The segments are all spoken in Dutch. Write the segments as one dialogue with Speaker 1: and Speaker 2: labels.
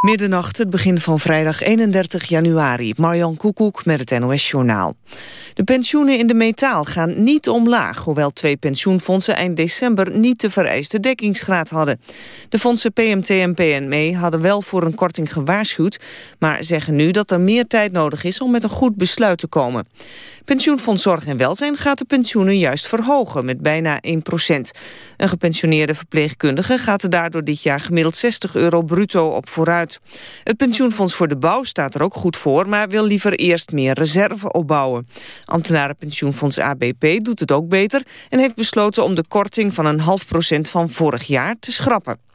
Speaker 1: Middernacht, het begin van vrijdag 31 januari. Marjan Koekoek met het NOS-journaal. De pensioenen in de metaal gaan niet omlaag... hoewel twee pensioenfondsen eind december niet de vereiste dekkingsgraad hadden. De fondsen PMT en PNME hadden wel voor een korting gewaarschuwd... maar zeggen nu dat er meer tijd nodig is om met een goed besluit te komen. Pensioenfonds Zorg en Welzijn gaat de pensioenen juist verhogen... met bijna 1 procent. Een gepensioneerde verpleegkundige gaat er daardoor dit jaar gemiddeld 60 euro bruto op vooruit. Het pensioenfonds voor de bouw staat er ook goed voor... maar wil liever eerst meer reserve opbouwen. Ambtenarenpensioenfonds ABP doet het ook beter... en heeft besloten om de korting van een half procent van vorig jaar te schrappen.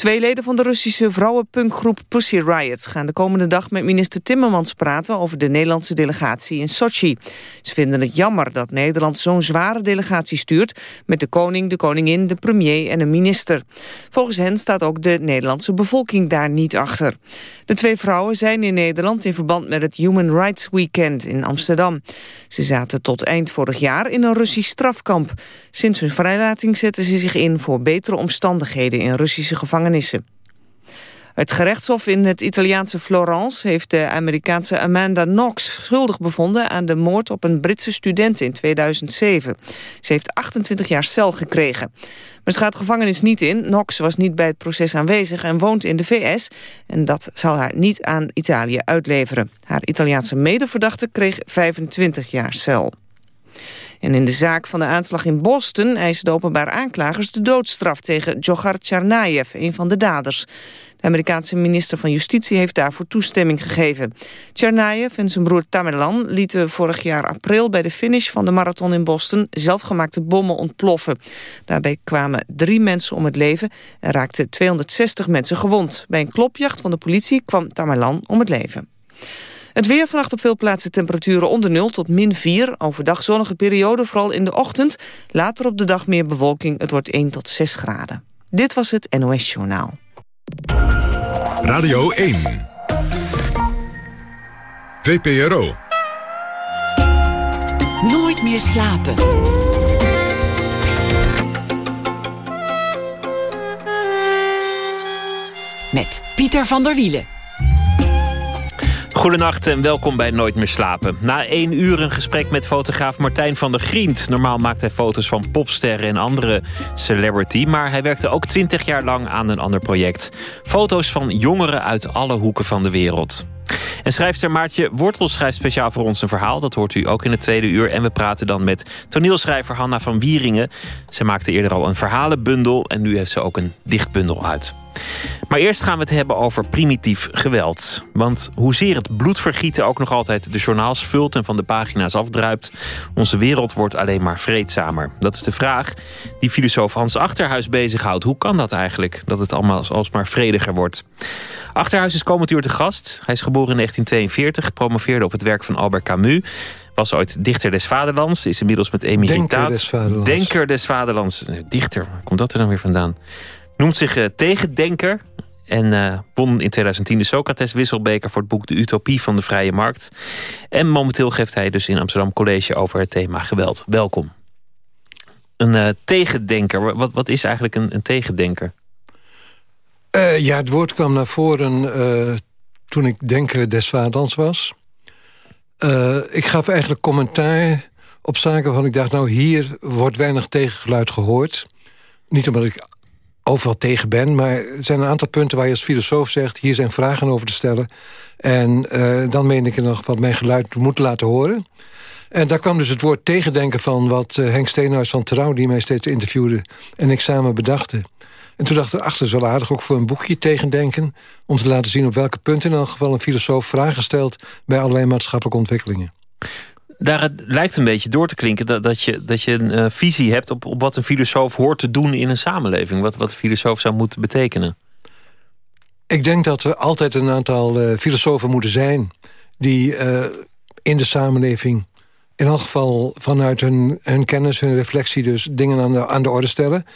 Speaker 1: Twee leden van de Russische vrouwenpunkgroep Pussy Riot... gaan de komende dag met minister Timmermans praten... over de Nederlandse delegatie in Sochi. Ze vinden het jammer dat Nederland zo'n zware delegatie stuurt... met de koning, de koningin, de premier en een minister. Volgens hen staat ook de Nederlandse bevolking daar niet achter. De twee vrouwen zijn in Nederland in verband met het Human Rights Weekend in Amsterdam. Ze zaten tot eind vorig jaar in een Russisch strafkamp. Sinds hun vrijlating zetten ze zich in voor betere omstandigheden in Russische gevangenissen het gerechtshof in het Italiaanse Florence heeft de Amerikaanse Amanda Knox schuldig bevonden aan de moord op een Britse student in 2007. Ze heeft 28 jaar cel gekregen. Maar ze gaat gevangenis niet in. Knox was niet bij het proces aanwezig en woont in de VS. En dat zal haar niet aan Italië uitleveren. Haar Italiaanse medeverdachte kreeg 25 jaar cel. En in de zaak van de aanslag in Boston eisen de openbaar aanklagers de doodstraf tegen Djokhar Tsarnaev, een van de daders. De Amerikaanse minister van Justitie heeft daarvoor toestemming gegeven. Tsarnaev en zijn broer Tamerlan lieten vorig jaar april bij de finish van de marathon in Boston zelfgemaakte bommen ontploffen. Daarbij kwamen drie mensen om het leven en raakten 260 mensen gewond. Bij een klopjacht van de politie kwam Tamerlan om het leven. Het weer vannacht op veel plaatsen temperaturen onder 0 tot min 4. Overdag zonnige periode, vooral in de ochtend. Later op de dag meer bewolking. Het wordt 1 tot 6 graden. Dit was het NOS Journaal.
Speaker 2: Radio 1. VPRO.
Speaker 3: Nooit meer slapen. Met Pieter van der Wielen.
Speaker 4: Goedenacht en welkom bij Nooit meer slapen. Na één uur een gesprek met fotograaf Martijn van der Grient. Normaal maakt hij foto's van popsterren en andere celebrity... maar hij werkte ook twintig jaar lang aan een ander project. Foto's van jongeren uit alle hoeken van de wereld. En schrijfster Maartje Wortel schrijft speciaal voor ons een verhaal. Dat hoort u ook in het tweede uur. En we praten dan met toneelschrijver Hanna van Wieringen. Ze maakte eerder al een verhalenbundel en nu heeft ze ook een dichtbundel uit. Maar eerst gaan we het hebben over primitief geweld. Want hoezeer het bloedvergieten ook nog altijd de journaals vult en van de pagina's afdruipt, onze wereld wordt alleen maar vreedzamer. Dat is de vraag die filosoof Hans Achterhuis bezighoudt. Hoe kan dat eigenlijk, dat het allemaal alsmaar vrediger wordt? Achterhuis is komend uur te gast. Hij is geboren in 1942, promoveerde op het werk van Albert Camus. Was ooit dichter des vaderlands, is inmiddels met emeritaat.
Speaker 5: Denker des vaderlands.
Speaker 4: Denker des vaderlands. Dichter, waar komt dat er dan weer vandaan? Noemt zich uh, tegendenker. En uh, won in 2010 de Socrates Wisselbeker voor het boek De Utopie van de Vrije Markt. En momenteel geeft hij dus in Amsterdam College over het thema geweld. Welkom. Een uh, tegendenker. Wat, wat is eigenlijk een, een tegendenker?
Speaker 5: Ja, het woord kwam naar voren toen ik denker des vaderlands was. ik gaf eigenlijk commentaar op zaken waarvan ik dacht... nou, hier wordt weinig tegengeluid gehoord. Niet omdat ik overal tegen ben. Maar er zijn een aantal punten waar je als filosoof zegt... hier zijn vragen over te stellen. En uh, dan meen ik er nog wat mijn geluid moet laten horen. En daar kwam dus het woord tegendenken van... wat uh, Henk Steenhuis van Trouw, die mij steeds interviewde... en ik samen bedachten. En toen dacht ik, ach, dat is wel aardig ook voor een boekje tegendenken... om te laten zien op welke punten in elk geval een filosoof vragen stelt... bij allerlei maatschappelijke ontwikkelingen
Speaker 4: daar lijkt een beetje door te klinken dat, dat je, dat je een uh, visie hebt op, op wat een filosoof hoort te doen in een samenleving. Wat, wat een filosoof zou moeten betekenen.
Speaker 5: Ik denk dat er altijd een aantal uh, filosofen moeten zijn die uh, in de samenleving in elk geval vanuit hun, hun kennis, hun reflectie dus dingen aan de, aan de orde stellen.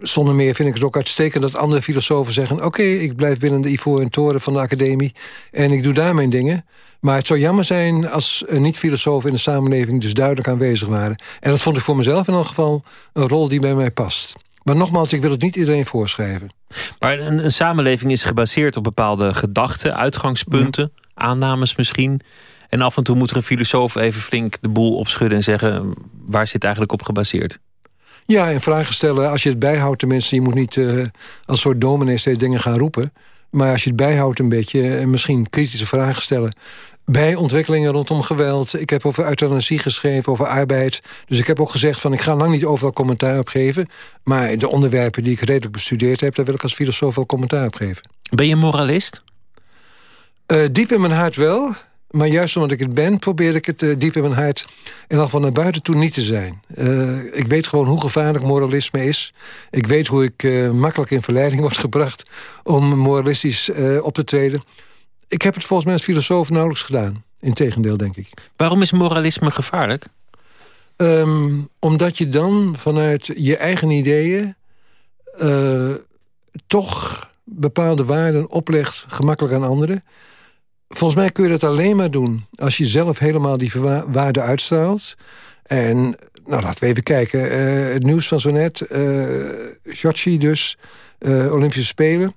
Speaker 5: zonder meer vind ik het ook uitstekend dat andere filosofen zeggen... oké, ik blijf binnen de ivoren toren van de academie... en ik doe daar mijn dingen. Maar het zou jammer zijn als niet-filosofen in de samenleving... dus duidelijk aanwezig waren. En dat vond ik voor mezelf in elk geval een rol die bij mij past. Maar nogmaals, ik wil het niet iedereen voorschrijven.
Speaker 4: Maar een, een samenleving is gebaseerd op bepaalde gedachten, uitgangspunten, aannames misschien. En af en toe moet er een filosoof even flink de boel opschudden en zeggen... waar zit eigenlijk op gebaseerd?
Speaker 5: Ja, en vragen stellen. Als je het bijhoudt tenminste. Je moet niet uh, als soort dominee steeds dingen gaan roepen. Maar als je het bijhoudt een beetje... en misschien kritische vragen stellen bij ontwikkelingen rondom geweld. Ik heb over euthanasie geschreven, over arbeid. Dus ik heb ook gezegd van ik ga lang niet overal commentaar op geven. Maar de onderwerpen die ik redelijk bestudeerd heb... daar wil ik als filosoof wel commentaar op geven.
Speaker 4: Ben je moralist?
Speaker 5: Uh, diep in mijn hart wel. Maar juist omdat ik het ben, probeer ik het uh, diep in mijn hart... in ieder geval naar buiten toe niet te zijn. Uh, ik weet gewoon hoe gevaarlijk moralisme is. Ik weet hoe ik makkelijk in verleiding word gebracht... om moralistisch op te treden ik heb het volgens mij als filosoof nauwelijks gedaan. Integendeel, denk ik.
Speaker 4: Waarom is moralisme gevaarlijk?
Speaker 5: Um, omdat je dan vanuit je eigen ideeën... Uh, toch bepaalde waarden oplegt gemakkelijk aan anderen. Volgens mij kun je dat alleen maar doen... als je zelf helemaal die waarden uitstraalt. En nou, laten we even kijken. Uh, het nieuws van zo net. Uh, Sochi dus, Olympische Spelen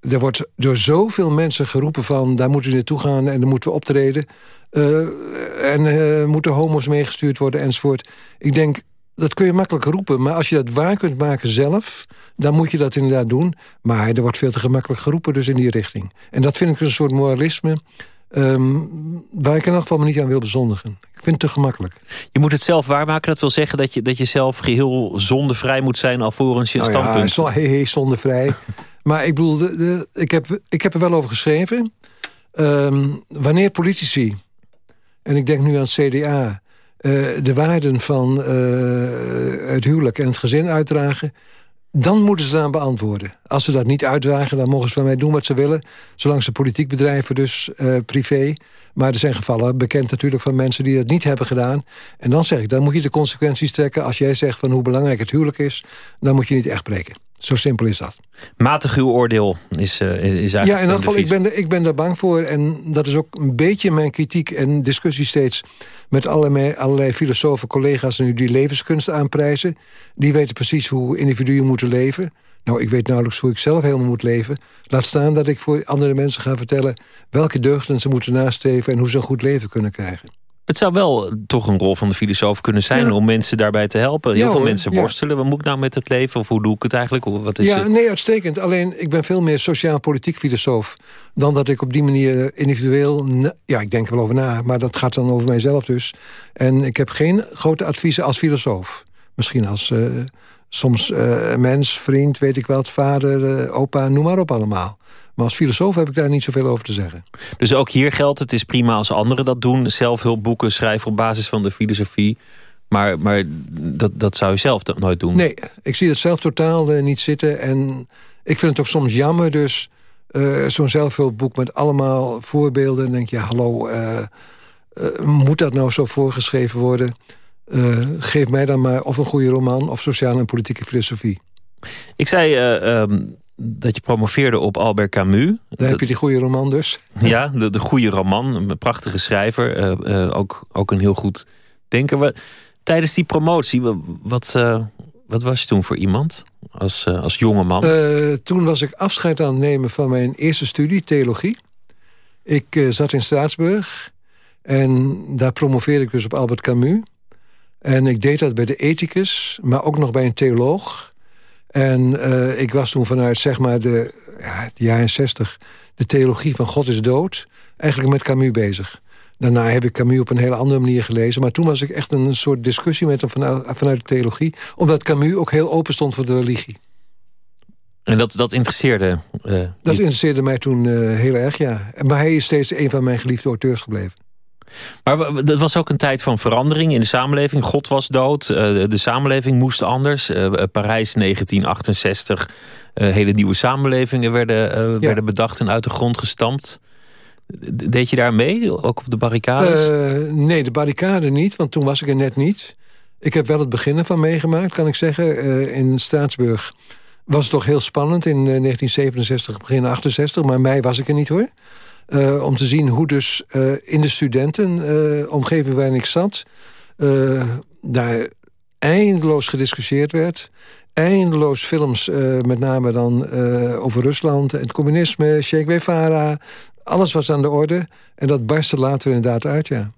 Speaker 5: er wordt door zoveel mensen geroepen van... daar moeten we naartoe gaan en dan moeten we optreden. Uh, en uh, moeten homo's meegestuurd worden enzovoort. Ik denk, dat kun je makkelijk roepen. Maar als je dat waar kunt maken zelf... dan moet je dat inderdaad doen. Maar er wordt veel te gemakkelijk geroepen dus in die richting. En dat vind ik een soort moralisme... Um, waar ik in elk geval me niet aan wil bezondigen. Ik vind het te gemakkelijk.
Speaker 4: Je moet het zelf waarmaken. Dat wil zeggen dat je, dat je zelf geheel zondevrij moet zijn... alvorens je een oh standpunt...
Speaker 5: Ja, zondevrij. Maar ik bedoel, de, ik, heb, ik heb er wel over geschreven. Um, wanneer politici, en ik denk nu aan het CDA... Eh, de waarden van uh, het huwelijk en het gezin uitdragen... dan moeten ze aan beantwoorden. Als ze dat niet uitdragen, dan mogen ze van mij doen wat ze willen. Zolang ze politiek bedrijven, dus uh, privé. Maar er zijn gevallen bekend natuurlijk van mensen die dat niet hebben gedaan. En dan zeg ik, dan moet je de consequenties trekken. Als jij zegt van hoe belangrijk het huwelijk is... dan moet je niet echt breken. Zo simpel is dat.
Speaker 4: Matig uw oordeel is, uh, is, eigenlijk...
Speaker 5: Ja, in elk geval, ik ben, ik ben daar bang voor. En dat is ook een beetje mijn kritiek en discussie steeds... met allerlei, allerlei filosofen, collega's nu die levenskunst aanprijzen. Die weten precies hoe individuen moeten leven. Nou, ik weet nauwelijks hoe ik zelf helemaal moet leven. Laat staan dat ik voor andere mensen ga vertellen... welke deugden ze moeten nastreven en hoe ze een goed leven kunnen krijgen.
Speaker 4: Het zou wel toch een rol van de filosoof kunnen zijn... om mensen daarbij te helpen. Heel veel mensen worstelen. Wat moet ik nou met het leven? Of hoe doe ik het eigenlijk? Wat is
Speaker 5: ja, nee, uitstekend. Alleen, ik ben veel meer sociaal-politiek filosoof... dan dat ik op die manier individueel... Ja, ik denk er wel over na, maar dat gaat dan over mijzelf dus. En ik heb geen grote adviezen als filosoof. Misschien als uh, soms uh, mens, vriend, weet ik wat, vader, uh, opa, noem maar op allemaal. Maar als filosoof heb ik daar niet zoveel over te zeggen.
Speaker 4: Dus ook hier geldt, het is prima als anderen dat doen. Zelfhulpboeken schrijven op basis van de filosofie. Maar, maar dat, dat zou je zelf nooit doen?
Speaker 5: Nee, ik zie het zelf totaal uh, niet zitten. En ik vind het ook soms jammer dus... Uh, zo'n zelfhulpboek met allemaal voorbeelden. En denk je, ja, hallo, uh, moet dat nou zo voorgeschreven worden? geef mij dan maar of een goede roman... of sociale en politieke filosofie.
Speaker 4: Ik zei... Um dat je promoveerde op Albert Camus.
Speaker 5: Daar heb je die goede roman dus.
Speaker 4: Ja, de, de goede roman. Een prachtige schrijver. Uh, uh, ook, ook een heel goed denker. Tijdens die promotie, wat, uh, wat was je toen voor iemand? Als, als jonge man?
Speaker 5: toen was ik afscheid aan het nemen van mijn eerste studie, theologie. Ik zat in Straatsburg. En daar promoveerde ik dus op Albert Camus. En ik deed dat bij de ethicus, maar ook nog bij een theoloog... En uh, ik was toen vanuit zeg maar de, ja, de jaren zestig... de theologie van God is dood, eigenlijk met Camus bezig. Daarna heb ik Camus op een hele andere manier gelezen. Maar toen was ik echt een soort discussie met hem vanuit, vanuit de theologie. Omdat Camus ook heel open stond voor de religie.
Speaker 4: En dat, dat interesseerde? Uh,
Speaker 5: dat interesseerde mij toen uh, heel erg, ja. Maar hij is steeds een van mijn geliefde auteurs gebleven.
Speaker 4: Maar dat was ook een tijd van verandering in de samenleving. God was dood, eh, de samenleving moest anders. Eh, Parijs 1968, eh, hele nieuwe samenlevingen werden, werden bedacht en uit de grond gestampt. Deed je daar mee, ook op de barricades?
Speaker 5: nee, de barricade niet, want toen was ik er net niet. Ik heb wel het begin ervan meegemaakt, kan ik zeggen. in Staatsburg was het toch heel spannend in 1967, begin 68. Maar mij was ik er niet hoor. Uh, om te zien hoe dus uh, in de studentenomgeving uh, waarin ik zat... daar eindeloos gediscussieerd werd. eindeloos films, met name dan over Rusland... het communisme, Che Guevara, alles was aan de orde. En dat barstte later inderdaad uit, ja.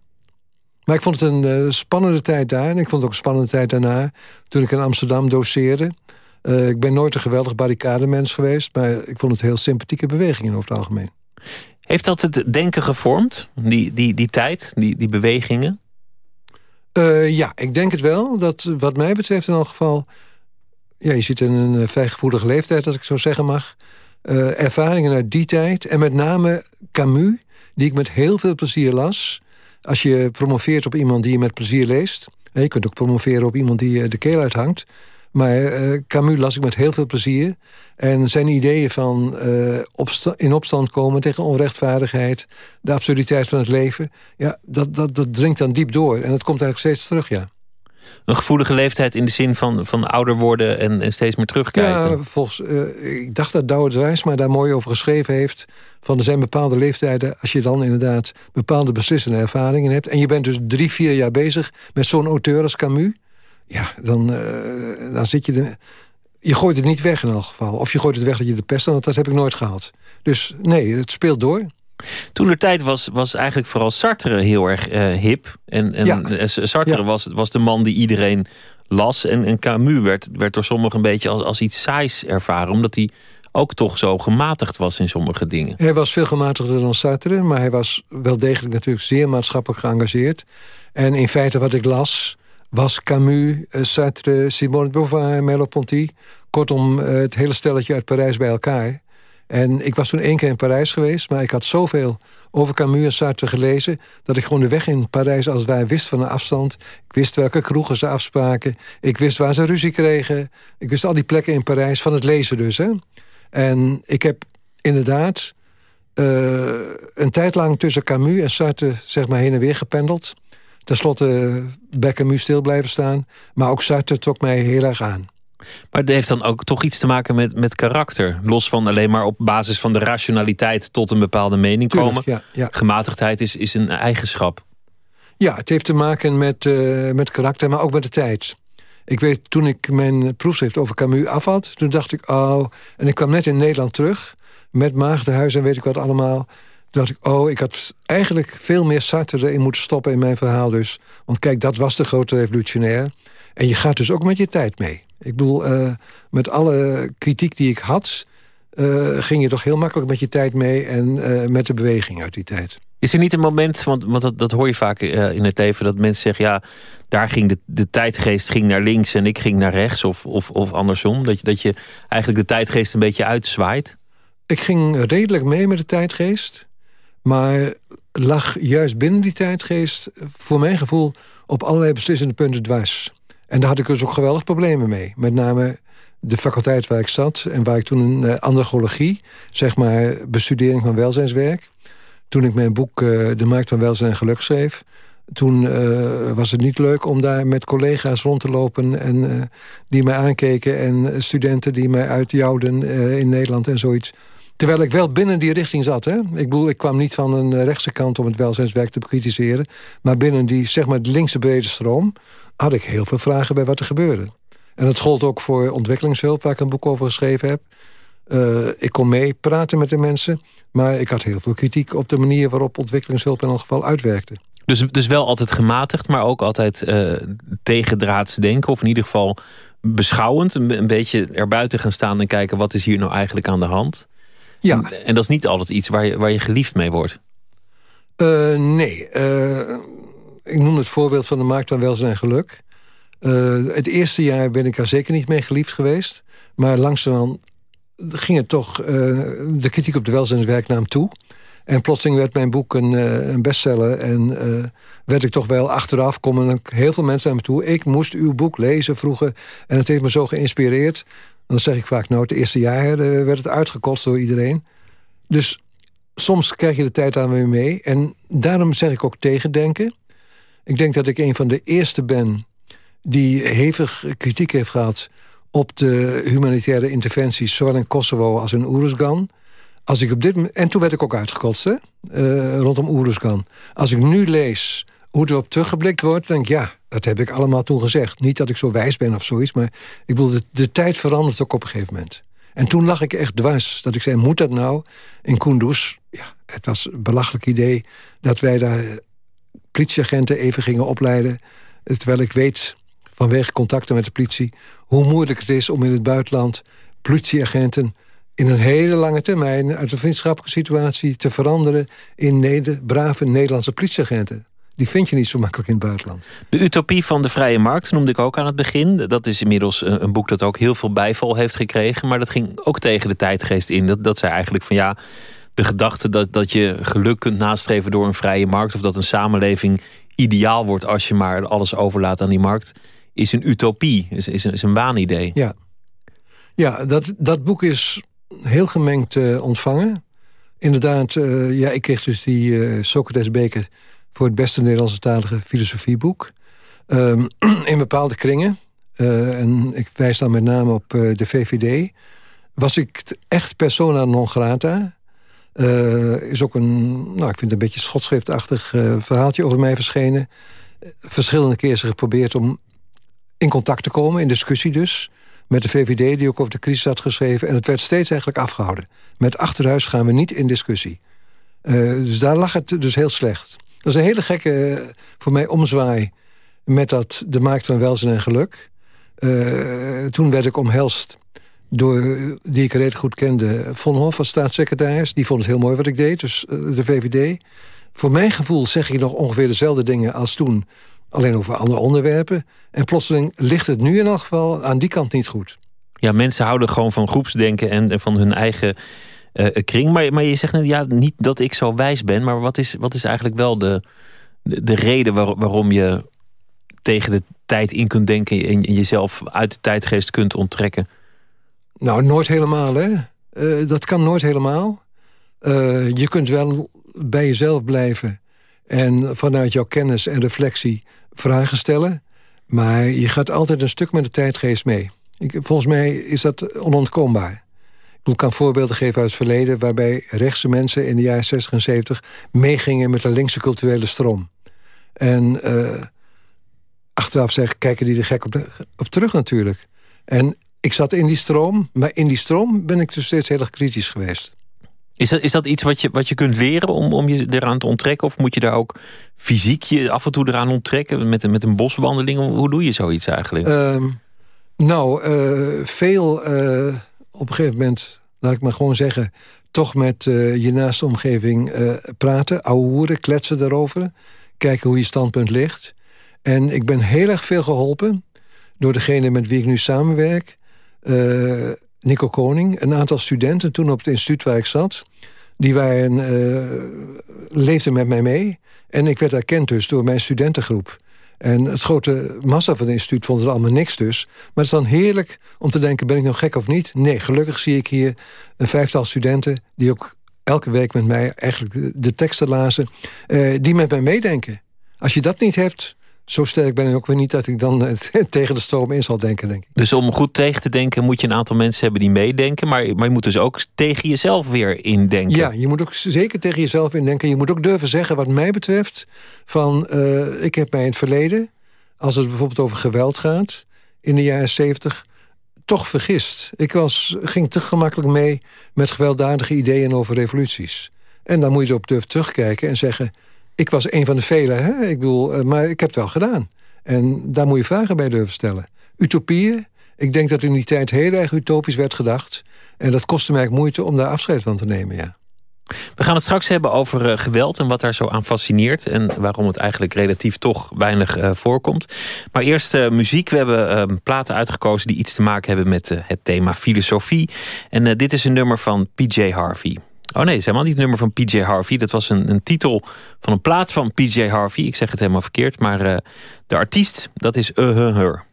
Speaker 5: Maar ik vond het een spannende tijd daar. En ik vond het ook een spannende tijd daarna, toen ik in Amsterdam doseerde. ik ben nooit een geweldig barricademens geweest... maar ik vond het heel sympathieke bewegingen over het algemeen.
Speaker 4: Heeft dat het denken gevormd, die, die, die tijd, die, die bewegingen?
Speaker 5: ja, ik denk het wel. Dat wat mij betreft in elk geval ja, je zit in een eh, vrij gevoelige leeftijd, als ik zo zeggen mag. Uh, ervaringen uit die tijd. En met name Camus, die ik met heel veel plezier las. Als je promoveert op iemand die je met plezier leest. je kunt ook promoveren op iemand die de keel uithangt. Maar uh, Camus las ik met heel veel plezier. En zijn ideeën van uh, in opstand komen tegen onrechtvaardigheid... de absurditeit van het leven... ja, dat, dat, dat dringt dan diep door. En dat komt eigenlijk steeds terug, ja
Speaker 4: een gevoelige leeftijd in de zin van, van ouder worden en, en steeds meer terugkijken.
Speaker 5: Ja, volgens, uh, ik dacht dat Douwe maar daar mooi over geschreven heeft. Van er zijn bepaalde leeftijden, als je dan inderdaad bepaalde beslissende ervaringen hebt. En je bent dus drie, vier jaar bezig met zo'n auteur als Camus. Ja, dan, uh, dan zit je... De, je gooit het niet weg in elk geval. Of je gooit het weg dat je de pest had, dat heb ik nooit gehad. Dus nee, het speelt door.
Speaker 4: Toen de tijd was, was eigenlijk vooral Sartre heel erg uh, hip. En, en eh, Sartre was, was de man die iedereen las. En, en Camus werd, werd door sommigen een beetje als, als iets saais ervaren. Omdat hij ook toch zo gematigd was in sommige dingen.
Speaker 5: Hij was veel gematigder dan Sartre. Maar hij was wel degelijk natuurlijk zeer maatschappelijk geëngageerd. En in feite wat ik las was Camus, eh, Sartre, Simone de Beauvoir, Merleau-Ponty. Kortom, het hele stelletje uit Parijs bij elkaar. En ik was toen één keer in Parijs geweest... maar ik had zoveel over Camus en Sartre gelezen... dat ik gewoon de weg in Parijs als wij wist van een afstand. Ik wist welke kroegen ze afspraken. Ik wist waar ze ruzie kregen. Ik wist al die plekken in Parijs, van het lezen dus. Hè. En ik heb inderdaad uh, een tijd lang tussen Camus en Sartre... zeg maar heen en weer gependeld. Ten slotte bij Camus stil blijven staan. Maar ook Sartre trok mij heel erg aan.
Speaker 4: Maar het heeft dan ook toch iets te maken met, met karakter. Los van alleen maar op basis van de rationaliteit tot een bepaalde mening komen. Gematigdheid is, is een eigenschap.
Speaker 5: Ja, het heeft te maken met, uh, met karakter, maar ook met de tijd. Ik weet, toen ik mijn proefschrift over Camus af had... toen dacht ik, oh... En ik kwam net in Nederland terug... met Maagdenhuis en weet ik wat allemaal... Toen dacht ik, oh, ik had eigenlijk veel meer Sartre erin moeten stoppen in mijn verhaal dus. Want kijk, dat was de grote revolutionair. En je gaat dus ook met je tijd mee. Ik bedoel, uh, met alle kritiek die ik had... Uh, ging je toch heel makkelijk met je tijd mee... en uh, met de beweging uit die tijd.
Speaker 4: Is er niet een moment, want, want dat, dat hoor je vaak in het leven... dat mensen zeggen, ja, daar ging de, de tijdgeest ging naar links... en ik ging naar rechts, of, of, of andersom. Dat je, dat je eigenlijk de tijdgeest een beetje uitzwaait?
Speaker 5: Ik ging redelijk mee met de tijdgeest... maar lag juist binnen die tijdgeest... voor mijn gevoel op allerlei beslissende punten dwars... En daar had ik dus ook geweldig problemen mee. Met name de faculteit waar ik zat en waar ik toen een uh, androgologie, zeg maar bestudering van welzijnswerk. Toen ik mijn boek uh, De Markt van Welzijn en Geluk schreef, toen uh, was het niet leuk om daar met collega's rond te lopen en die mij aankeken en studenten die mij uitjouwden in Nederland en zoiets. Terwijl ik wel binnen die richting zat. Hè? Ik bedoel, ik kwam niet van een rechtse kant om het welzijnswerk te bekritiseren. Maar binnen die, zeg maar, de linkse brede stroom had ik heel veel vragen bij wat er gebeurde. En dat gold ook voor ontwikkelingshulp, waar ik een boek over geschreven heb. Uh, ik kon mee praten met de mensen... maar ik had heel veel kritiek op de manier waarop ontwikkelingshulp in elk geval uitwerkte.
Speaker 4: Dus, dus wel altijd gematigd, maar ook altijd uh, tegendraads denken... of in ieder geval beschouwend, een, een, beetje erbuiten gaan staan... en kijken wat is hier nou eigenlijk aan de hand. Ja. En, dat is niet altijd iets waar je, waar je geliefd mee wordt.
Speaker 5: Uh, nee, ik noem het voorbeeld van de markt van welzijn en geluk. Uh, het eerste jaar ben ik daar zeker niet mee geliefd geweest. Maar langzamerhand ging het toch de kritiek op de welzijnswerknaam toe. En plotseling werd mijn boek een, een bestseller. En werd ik toch wel achteraf, komen heel veel mensen naar me toe. Ik moest uw boek lezen vroeger. En het heeft me zo geïnspireerd. Dan zeg ik vaak, nou, het eerste jaar werd het uitgekost door iedereen. Dus soms krijg je de tijd aan weer mee. En daarom zeg ik ook tegendenken. Ik denk dat ik een van de eerste ben die hevig kritiek heeft gehad op de humanitaire interventies, zowel in Kosovo als in Oeruzgan. Als ik op dit en toen werd ik ook uitgekotst, hè? Uh, rondom Oeruzgan. Als ik nu lees hoe erop teruggeblikt wordt, denk ik, ja, dat heb ik allemaal toen gezegd. Niet dat ik zo wijs ben of zoiets, maar ik bedoel, de, tijd verandert ook op een gegeven moment. En toen lag ik echt dwars. Dat ik zei, moet dat nou? In Kunduz, ja, het was een belachelijk idee... dat wij daar politieagenten even gingen opleiden. Terwijl ik weet, vanwege contacten met de politie... hoe moeilijk het is om in het buitenland politieagenten... in een hele lange termijn uit een vriendschappelijke situatie... te veranderen in brave Nederlandse politieagenten die vind je niet zo makkelijk in het buitenland.
Speaker 4: De utopie van de vrije markt noemde ik ook aan het begin. Dat is inmiddels een boek dat ook heel veel bijval heeft gekregen. Maar dat ging ook tegen de tijdgeest in. Dat, dat zei eigenlijk van ja, de gedachte dat, dat je geluk kunt nastreven door een vrije markt... of dat een samenleving ideaal wordt als je maar alles overlaat aan die markt... is een utopie, is, is, een, is een waanidee.
Speaker 5: Ja, ja dat, dat boek is heel gemengd uh, ontvangen. Inderdaad, uh, ja, ik kreeg dus die uh, Socrates-beker voor het beste Nederlandse talige filosofieboek. Um, in bepaalde kringen, uh, en ik wijs dan met name op uh, de VVD... was ik echt persona non grata. Uh, is ook een, nou, ik vind een beetje schotschriftachtig verhaaltje over mij verschenen. Verschillende keren geprobeerd om in contact te komen, in discussie dus... met de VVD, die ook over de crisis had geschreven. En het werd steeds eigenlijk afgehouden. Met achterhuis gaan we niet in discussie. dus daar lag het dus heel slecht. Dat is een hele gekke, voor mij, omzwaai... met dat de markt van welzijn en geluk. Uh, toen werd ik omhelst door, die ik redelijk goed kende... Von Hof als staatssecretaris. Die vond het heel mooi wat ik deed, dus de VVD. Voor mijn gevoel zeg ik nog ongeveer dezelfde dingen als toen... alleen over andere onderwerpen. En plotseling ligt het nu in elk geval aan die kant niet goed.
Speaker 4: Ja, mensen houden gewoon van groepsdenken en van hun eigen uh, kring. Maar, maar je zegt net, ja, niet dat ik zo wijs ben. Maar wat is, wat is eigenlijk wel de, de, de reden waarom je tegen de tijd in kunt denken... en jezelf uit de tijdgeest kunt onttrekken?
Speaker 5: Nou, nooit helemaal, hè. Uh, dat kan nooit helemaal. Uh, je kunt wel bij jezelf blijven... en vanuit jouw kennis en reflectie vragen stellen... maar je gaat altijd een stuk met de tijdgeest mee. Ik, volgens mij is dat onontkoombaar. Ik kan voorbeelden geven uit het verleden... waarbij rechtse mensen in de jaren 60 en 70... meegingen met de linkse culturele stroom. En uh, achteraf zeg, kijken die er gek op, op terug natuurlijk. En ik zat in die stroom, maar in die stroom ben ik dus steeds heel erg kritisch geweest.
Speaker 4: Is dat, is dat iets wat je, wat je kunt leren om, om je eraan te onttrekken? Of moet je daar ook fysiek je af en toe eraan onttrekken? Met, met een boswandeling? Hoe doe je zoiets eigenlijk?
Speaker 5: Um, nou, uh, veel... Uh, op een gegeven moment, laat ik maar gewoon zeggen... toch met uh, je naaste omgeving uh, praten, ouwehoeren, kletsen daarover... kijken hoe je standpunt ligt. En ik ben heel erg veel geholpen door degene met wie ik nu samenwerk... Uh, Nico Koning, een aantal studenten toen op het instituut waar ik zat... die waren, leefden met mij mee. En ik werd erkend dus door mijn studentengroep. En het grote massa van het instituut vond het allemaal niks dus. Maar het is dan heerlijk om te denken, ben ik nou gek of niet? Nee, gelukkig zie ik hier een vijftal studenten... die ook elke week met mij eigenlijk de, teksten lazen... Uh, die met mij meedenken. Als je dat niet hebt, zo sterk ben ik ook weer niet dat ik dan eh, tegen de stroom in zal denken, denk ik.
Speaker 4: Dus om goed tegen te denken moet je een aantal mensen hebben die meedenken... maar, maar je moet dus ook tegen jezelf weer indenken.
Speaker 5: Ja, je moet ook zeker tegen jezelf indenken. Je moet ook durven zeggen, wat mij betreft... van uh, ik heb mij in het verleden, als het bijvoorbeeld over geweld gaat... in de jaren zeventig, toch vergist. Ik was, ging te gemakkelijk mee met gewelddadige ideeën over revoluties. En dan moet je erop durven terugkijken en zeggen ik was een van de velen, hè? Ik bedoel, eh, maar ik heb het wel gedaan. En daar moet je vragen bij durven stellen. Utopieën, ik denk dat in die tijd heel erg utopisch werd gedacht. En dat kostte mij moeite om daar afscheid van te nemen, ja.
Speaker 4: We gaan het straks hebben over uh, geweld en wat daar zo aan fascineert. En waarom het eigenlijk relatief toch weinig uh, voorkomt. Maar eerst muziek. We hebben platen uitgekozen die iets te maken hebben met het thema filosofie. En dit is een nummer van PJ Harvey. Oh nee, het is helemaal niet het nummer van PJ Harvey. Dat was een, een titel van een plaat van PJ Harvey. Ik zeg het helemaal verkeerd, maar uh, de artiest, dat is Uh Huh Her.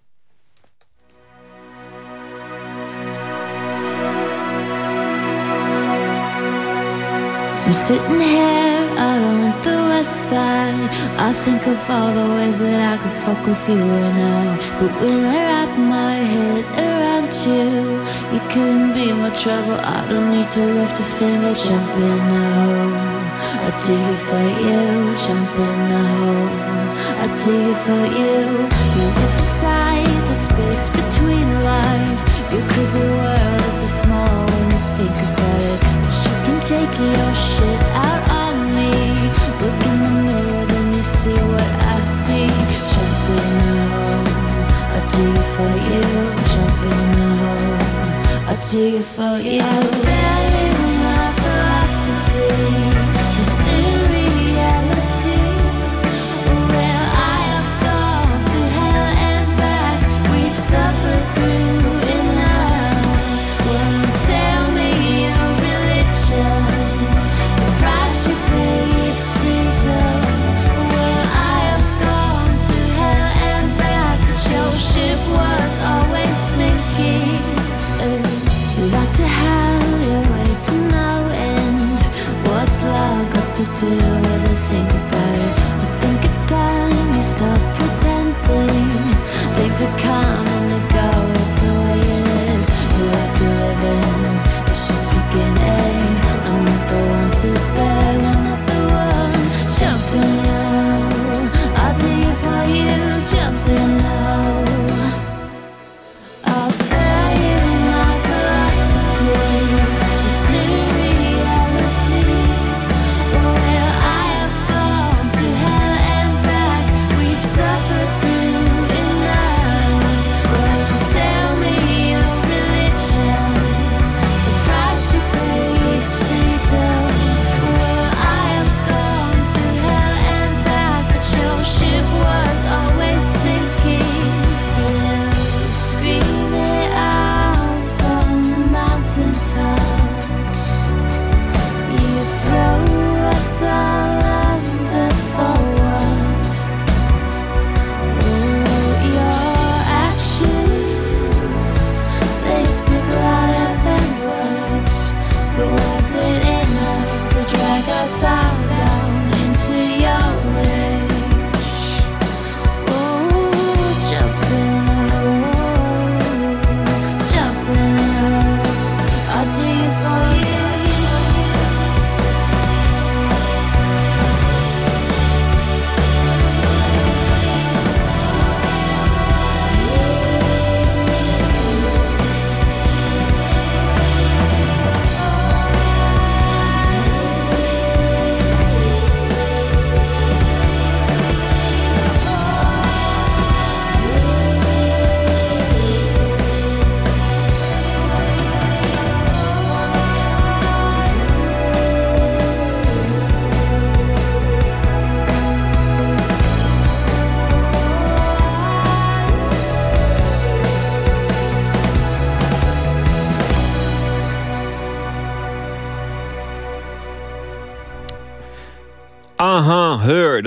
Speaker 4: I'm sitting here out on the west side. I think of all the ways that I could fuck with you and I. But when I wrap my head around you
Speaker 2: couldn't be more trouble. I don't need to lift a finger, jump in the hole. I do it for you, jump in the hole. I do it for you. You live inside the space between life. Your crazy world is so small when you think about it. But you can take your shit out on me. Look in the mirror, then you see what I see. Jump in the hole. I do it for you, jump in the do for you.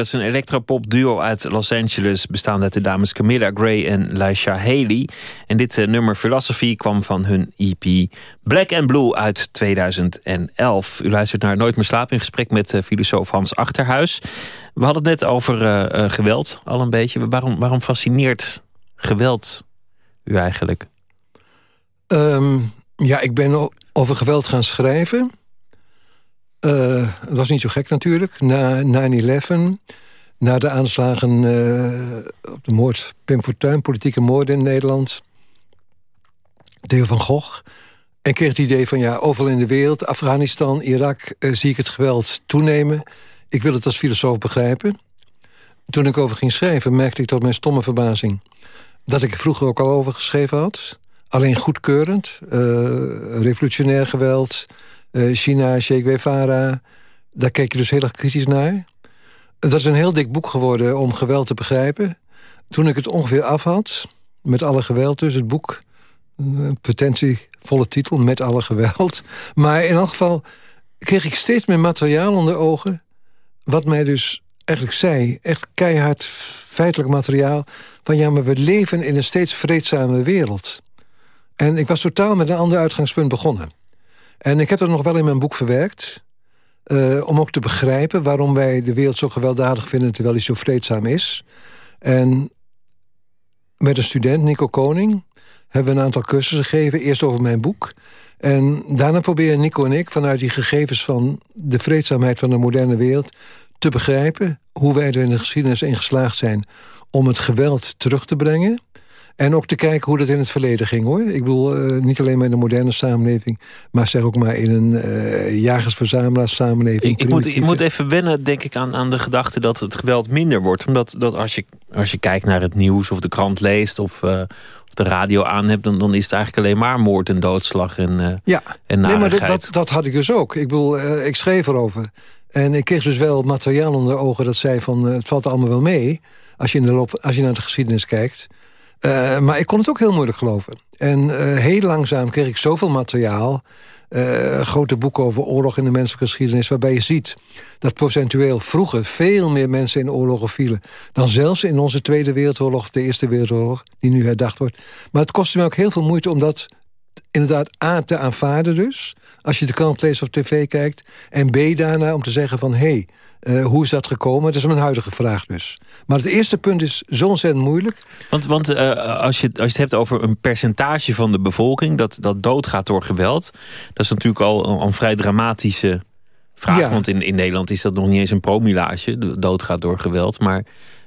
Speaker 4: Dat is een electropop duo uit Los Angeles... bestaande uit de dames Camilla Gray en Laisha Haley. En dit eh, nummer Philosophy kwam van hun EP Black and Blue uit 2011. U luistert naar Nooit meer slapen in gesprek met eh, filosoof Hans Achterhuis. We hadden het net over eh, geweld al een beetje. Waarom, waarom fascineert geweld u eigenlijk?
Speaker 5: Ehm, ja, ik ben over geweld gaan schrijven. Eh, dat was niet zo gek natuurlijk. Na 9-11, na de aanslagen eh, op de moord Pim Fortuyn... politieke moorden in Nederland. Deel van Gogh. En kreeg het idee van ja, overal in de wereld... Afghanistan, Irak, eh, zie ik het geweld toenemen. Ik wil het als filosoof begrijpen. Toen ik over ging schrijven, merkte ik tot mijn stomme verbazing... dat ik er vroeger ook al over geschreven had. Alleen goedkeurend. revolutionair geweld. Eh, China, Che Guevara. Daar keek je dus heel erg kritisch naar. Dat is een heel dik boek geworden om geweld te begrijpen. Toen ik het ongeveer af had, met alle geweld dus, het boek... een potentievolle titel, met alle geweld. Maar in elk geval kreeg ik steeds meer materiaal onder ogen... wat mij dus eigenlijk zei, echt keihard feitelijk materiaal... van ja, maar we leven in een steeds vreedzame wereld. En ik was totaal met een ander uitgangspunt begonnen. En ik heb dat nog wel in mijn boek verwerkt... eh, om ook te begrijpen waarom wij de wereld zo gewelddadig vinden... terwijl die zo vreedzaam is. En met een student, Nico Koning, hebben we een aantal cursussen gegeven. Eerst over mijn boek. En daarna proberen Nico en ik vanuit die gegevens van de vreedzaamheid van de moderne wereld te begrijpen hoe wij er in de geschiedenis in geslaagd zijn om het geweld terug te brengen. En ook te kijken hoe dat in het verleden ging, hoor. Ik bedoel, uh, niet alleen maar in de moderne samenleving... maar zeg ook maar in een uh, jagers-verzamelaars samenleving.
Speaker 4: Ik, ik, moet, ik moet even wennen, denk ik, aan, aan de gedachte dat het geweld minder wordt. Omdat dat als, je, als je kijkt naar het nieuws of de krant leest... of, uh, of de radio aan hebt, dan, dan is het eigenlijk alleen maar moord en doodslag en,
Speaker 5: ja.
Speaker 4: en
Speaker 5: Nee, maar dat, dat, had ik dus ook. Ik bedoel, ik schreef erover. En ik kreeg dus wel materiaal onder de ogen dat zei van... het valt allemaal wel mee als je, in de loop, als je naar de geschiedenis kijkt... Uh, maar ik kon het ook heel moeilijk geloven. En uh, heel langzaam kreeg ik zoveel materiaal... Uh, grote boeken over oorlog in de menselijke geschiedenis... waarbij je ziet dat procentueel vroeger veel meer mensen in oorlogen vielen... dan zelfs in onze Tweede Wereldoorlog of de Eerste Wereldoorlog... die nu herdacht wordt. Maar het kostte me ook heel veel moeite om dat inderdaad A te aanvaarden dus... als je de krant leest of tv kijkt... en B daarna om te zeggen van... hé, hey, uh, hoe is dat gekomen? Dat is mijn huidige vraag dus. Maar het eerste punt is zo ontzettend moeilijk.
Speaker 4: Want, want uh, als, je, als je het hebt over een percentage van de bevolking... dat, dat doodgaat door geweld... dat is natuurlijk al een, vrij dramatische vraag. Ja. Want in, in Nederland is dat nog niet eens een promilage. Doodgaat door geweld. Maar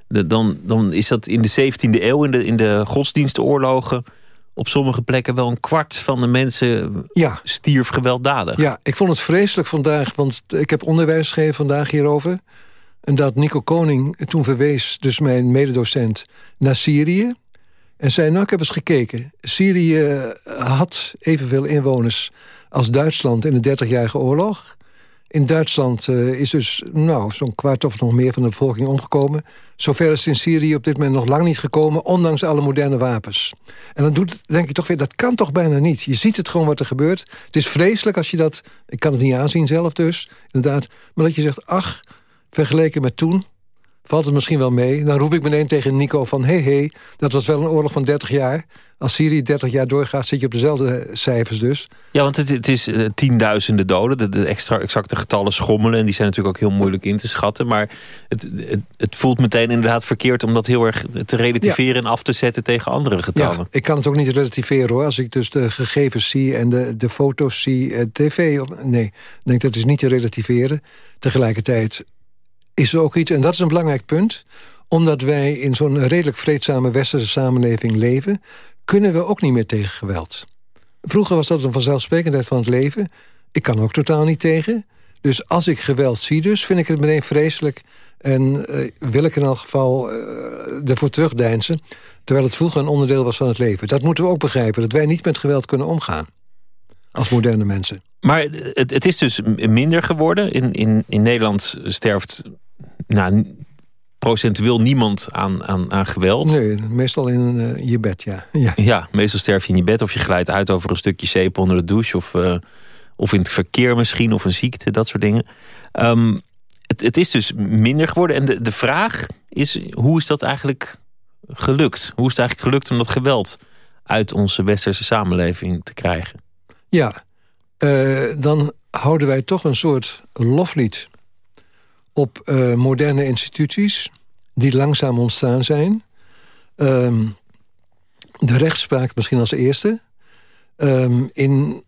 Speaker 4: de, dan, dan is dat in de 17e eeuw, in de, in de godsdienstoorlogen op sommige plekken wel een kwart van de mensen ja. stierf gewelddadig.
Speaker 5: Ja, ik vond het vreselijk vandaag, want ik heb onderwijs gegeven vandaag hierover. En dat Nico Koning toen verwees, dus mijn mededocent, naar Syrië. En zei, nou ik heb eens gekeken. Syrië had evenveel inwoners als Duitsland in de 30-jarige oorlog. In Duitsland uh, is dus nou, zo'n kwart of nog meer van de bevolking omgekomen. Zover is in Syrië op dit moment nog lang niet gekomen... ondanks alle moderne wapens. En dan doet, denk ik toch weer, dat kan toch bijna niet. Je ziet het gewoon wat er gebeurt. Het is vreselijk als je dat... Ik kan het niet aanzien zelf dus, inderdaad. Maar dat je zegt, ach, vergeleken met toen valt het misschien wel mee. Dan roep ik meteen tegen Nico van... hé, hey, hey, dat was wel een oorlog van 30 jaar. Als Syrië 30 jaar doorgaat, zit je op dezelfde cijfers dus.
Speaker 4: Ja, want het, het is uh, tienduizenden doden. De, de, extra exacte getallen schommelen. En die zijn natuurlijk ook heel moeilijk in te schatten. Maar het, het, het voelt meteen inderdaad verkeerd... om dat heel erg te relativeren ja. en af te zetten tegen andere getallen.
Speaker 5: Ja, ik kan het ook niet relativeren hoor. Als ik dus de gegevens zie en de, de foto's zie, uh, tv... Nee, denk dat is niet te relativeren. Tegelijkertijd is er ook iets, en dat is een belangrijk punt... omdat wij in zo'n redelijk vreedzame westerse samenleving leven... kunnen we ook niet meer tegen geweld. Vroeger was dat een vanzelfsprekendheid van het leven. Ik kan ook totaal niet tegen. Dus als ik geweld zie dus, vind ik het meteen vreselijk... en uh, wil ik in elk geval uh, ervoor terugdeinzen... terwijl het vroeger een onderdeel was van het leven. Dat moeten we ook begrijpen, dat wij niet met geweld kunnen omgaan. Als moderne mensen.
Speaker 4: Maar het, het is dus minder geworden. In, in, in Nederland sterft nou, procentueel niemand aan, aan, aan geweld.
Speaker 5: Nee, meestal in uh, je bed, ja. ja.
Speaker 4: Ja, meestal sterf je in je bed of je glijdt uit over een stukje zeep onder de douche... of, uh, of in het verkeer misschien, of een ziekte, dat soort dingen. Um, het, het is dus minder geworden. En de, de vraag is, hoe is dat eigenlijk gelukt? Hoe is het eigenlijk gelukt om dat geweld uit onze westerse samenleving te krijgen?
Speaker 5: Ja, uh, dan houden wij toch een soort loflied op uh, moderne instituties die langzaam ontstaan zijn. Um, de rechtspraak misschien als eerste. Um, in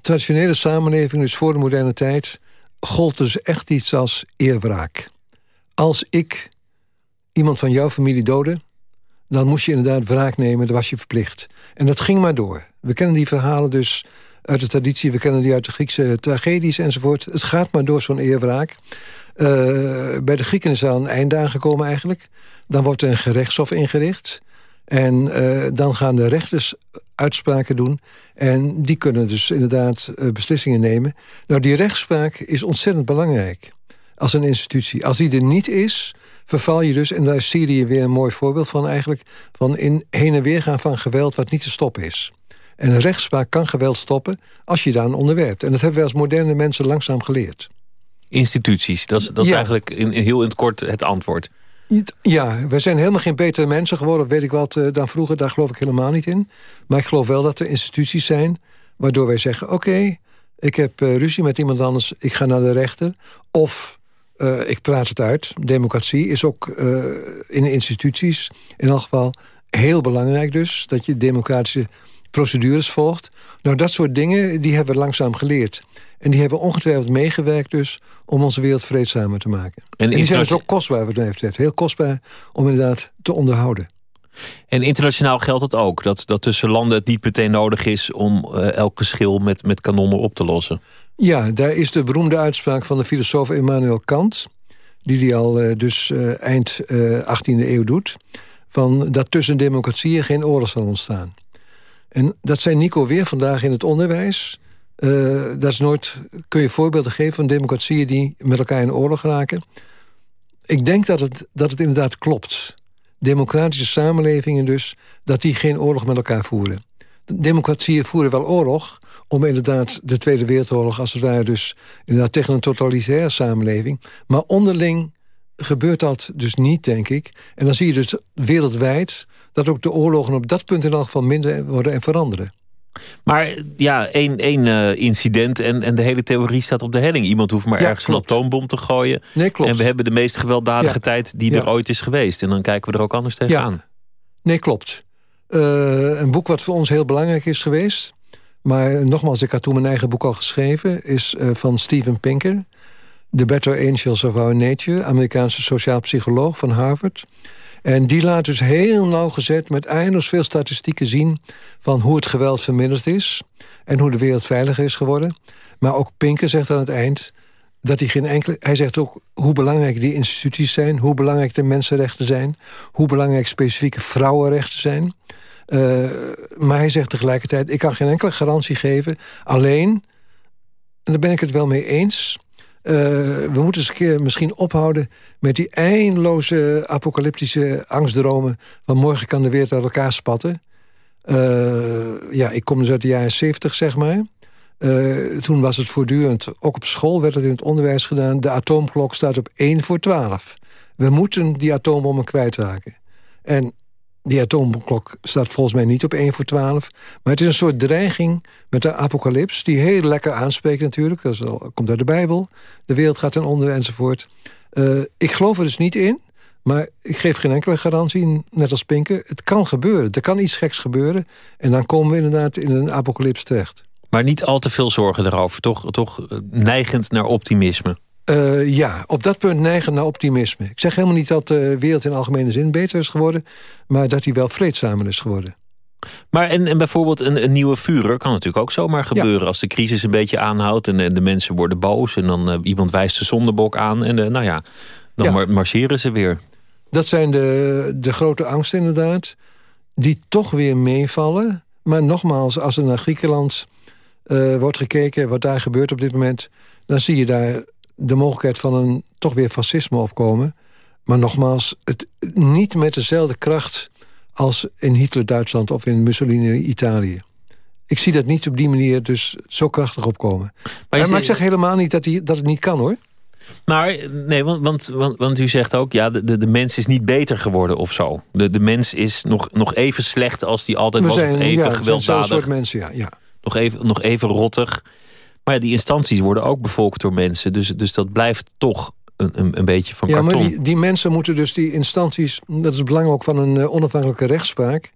Speaker 5: traditionele samenleving, dus voor de moderne tijd... gold dus echt iets als eerwraak. Als ik iemand van jouw familie doodde... dan moest je inderdaad wraak nemen, dat was je verplicht. En dat ging maar door. We kennen die verhalen dus uit de traditie... we kennen die uit de Griekse tragedies enzovoort. Het gaat maar door zo'n eerwraak. Uh, bij de Grieken is er een einde aangekomen eigenlijk. Dan wordt er een gerechtshof ingericht. En uh, dan gaan de rechters uitspraken doen. En die kunnen dus inderdaad uh, beslissingen nemen. Nou, die rechtspraak is ontzettend belangrijk als een institutie. Als die er niet is, verval je dus... en daar is Syrië weer een mooi voorbeeld van eigenlijk... van in heen en weer gaan van geweld wat niet te stoppen is. En een rechtspraak kan geweld stoppen als je daar aan onderwerpt. En dat hebben wij als moderne mensen langzaam geleerd
Speaker 4: instituties. Dat is, dat is ja. eigenlijk in, in, heel in het kort het antwoord.
Speaker 5: Ja, we zijn helemaal geen betere mensen geworden, weet ik wat, uh, dan vroeger. Daar geloof ik helemaal niet in. Maar ik geloof wel dat er instituties zijn... waardoor wij zeggen, oké, okay, ik heb uh, ruzie met iemand anders... ik ga naar de rechter. Of uh, ik praat het uit. Democratie is ook in instituties, in elk geval... heel belangrijk dus, dat je democratische procedures volgt. Nou, dat soort dingen, die hebben we langzaam geleerd. En die hebben ongetwijfeld meegewerkt dus om onze wereld vreedzamer te maken. En, en die zijn dus ook kostbaar wat mij betreft. Heel kostbaar om inderdaad te onderhouden.
Speaker 4: En internationaal geldt het ook, dat, dat tussen landen het niet meteen nodig is... om uh, elk geschil met, met kanonnen op te lossen.
Speaker 5: Ja, daar is de beroemde uitspraak van de filosoof Immanuel Kant... die die al uh, dus uh, eind 18e eeuw doet... van dat tussen democratieën geen oorlog zal ontstaan. En dat zei Nico weer vandaag in het onderwijs. dat is nooit, kun je voorbeelden geven van democratieën... die met elkaar in oorlog raken. Ik denk dat het, dat het inderdaad klopt democratische samenlevingen dus... dat die geen oorlog met elkaar voeren. Democratieën voeren wel oorlog om inderdaad de Tweede Wereldoorlog... als het ware dus inderdaad tegen een totalitaire samenleving. Maar onderling gebeurt dat dus niet, denk ik. En dan zie je dus wereldwijd dat ook de oorlogen op dat punt in elk geval minder worden en veranderen.
Speaker 4: Maar ja, één, één uh, incident en, en de hele theorie staat op de helling. Iemand hoeft maar ergens een atoombom te gooien.
Speaker 5: Nee, klopt.
Speaker 4: En we hebben de meest gewelddadige tijd die er ooit is geweest. En dan kijken we er ook anders tegenaan. Ja.
Speaker 5: Nee, klopt. Uh, een boek wat voor ons heel belangrijk is geweest... maar nogmaals, ik had toen mijn eigen boek al geschreven... is uh, van Steven Pinker... The Better Angels of Our Nature... Amerikaanse sociaal psycholoog van Harvard... En die laat dus heel nauwgezet met eindeloos veel statistieken zien... van hoe het geweld verminderd is en hoe de wereld veiliger is geworden. Maar ook Pinker zegt aan het eind dat hij geen enkele... Hij zegt ook hoe belangrijk die instituties zijn... hoe belangrijk de mensenrechten zijn... hoe belangrijk specifieke vrouwenrechten zijn. Uh, maar hij zegt tegelijkertijd... ik kan geen enkele garantie geven. Alleen, en daar ben ik het wel mee eens... Uh, we moeten eens een keer misschien ophouden met die eindeloze apocalyptische angstdromen... van morgen kan de wereld uit elkaar spatten. Uh, ja, ik kom dus uit de jaren zeventig, zeg maar. Uh, toen was het voortdurend, ook op school werd het in het onderwijs gedaan... de atoomklok staat op 1 voor 12. We moeten die atoombommen kwijtraken. En die atoomklok staat volgens mij niet op 1 voor 12. Maar het is een soort dreiging met de apocalyps... die heel lekker aanspreekt natuurlijk. Dat komt uit de Bijbel. De wereld gaat ten onder enzovoort. Uh, ik geloof er dus niet in. Maar ik geef geen enkele garantie, net als Pinken. Het kan gebeuren. Er kan iets geks gebeuren. En dan komen we inderdaad in een apocalyps terecht.
Speaker 4: Maar niet al te veel zorgen erover. Toch, toch neigend naar optimisme.
Speaker 5: Uh, ja, op dat punt neigen naar optimisme. Ik zeg helemaal niet dat de wereld in algemene zin beter is geworden... maar dat die wel vreedzamer is geworden.
Speaker 4: Maar en, en bijvoorbeeld een, een nieuwe vurer kan natuurlijk ook zomaar gebeuren... als de crisis een beetje aanhoudt en, en de mensen worden boos... en dan uh, iemand wijst de zondebok aan en uh, nou ja, dan ja. marcheren ze weer.
Speaker 5: Dat zijn de, de grote angsten inderdaad, die toch weer meevallen. Maar nogmaals, als er naar Griekenland wordt gekeken... wat daar gebeurt op dit moment... dan zie je daar de mogelijkheid van een toch weer fascisme opkomen. Maar nogmaals, het niet met dezelfde kracht als in Hitler-Duitsland of in Mussolini-Italië. Ik zie dat niet op die manier dus zo krachtig opkomen. Maar, maar ik zeg helemaal niet dat, die, dat het niet kan, hoor.
Speaker 4: Maar nee, want, want, want, want, u zegt ook, ja, de, de mens is niet beter geworden of zo. De, de mens is nog, nog even slecht als die altijd was. Zijn, of even ja, gewelddadig.
Speaker 5: soort mensen, ja. ja.
Speaker 4: Nog, even, nog even rottig. Maar ja, die instanties worden ook bevolkt door mensen. Dus, dus dat blijft toch een, een, een beetje van karton.
Speaker 5: Ja, maar die, die, mensen moeten dus die instanties... dat is het belang ook van een uh, onafhankelijke rechtspraak...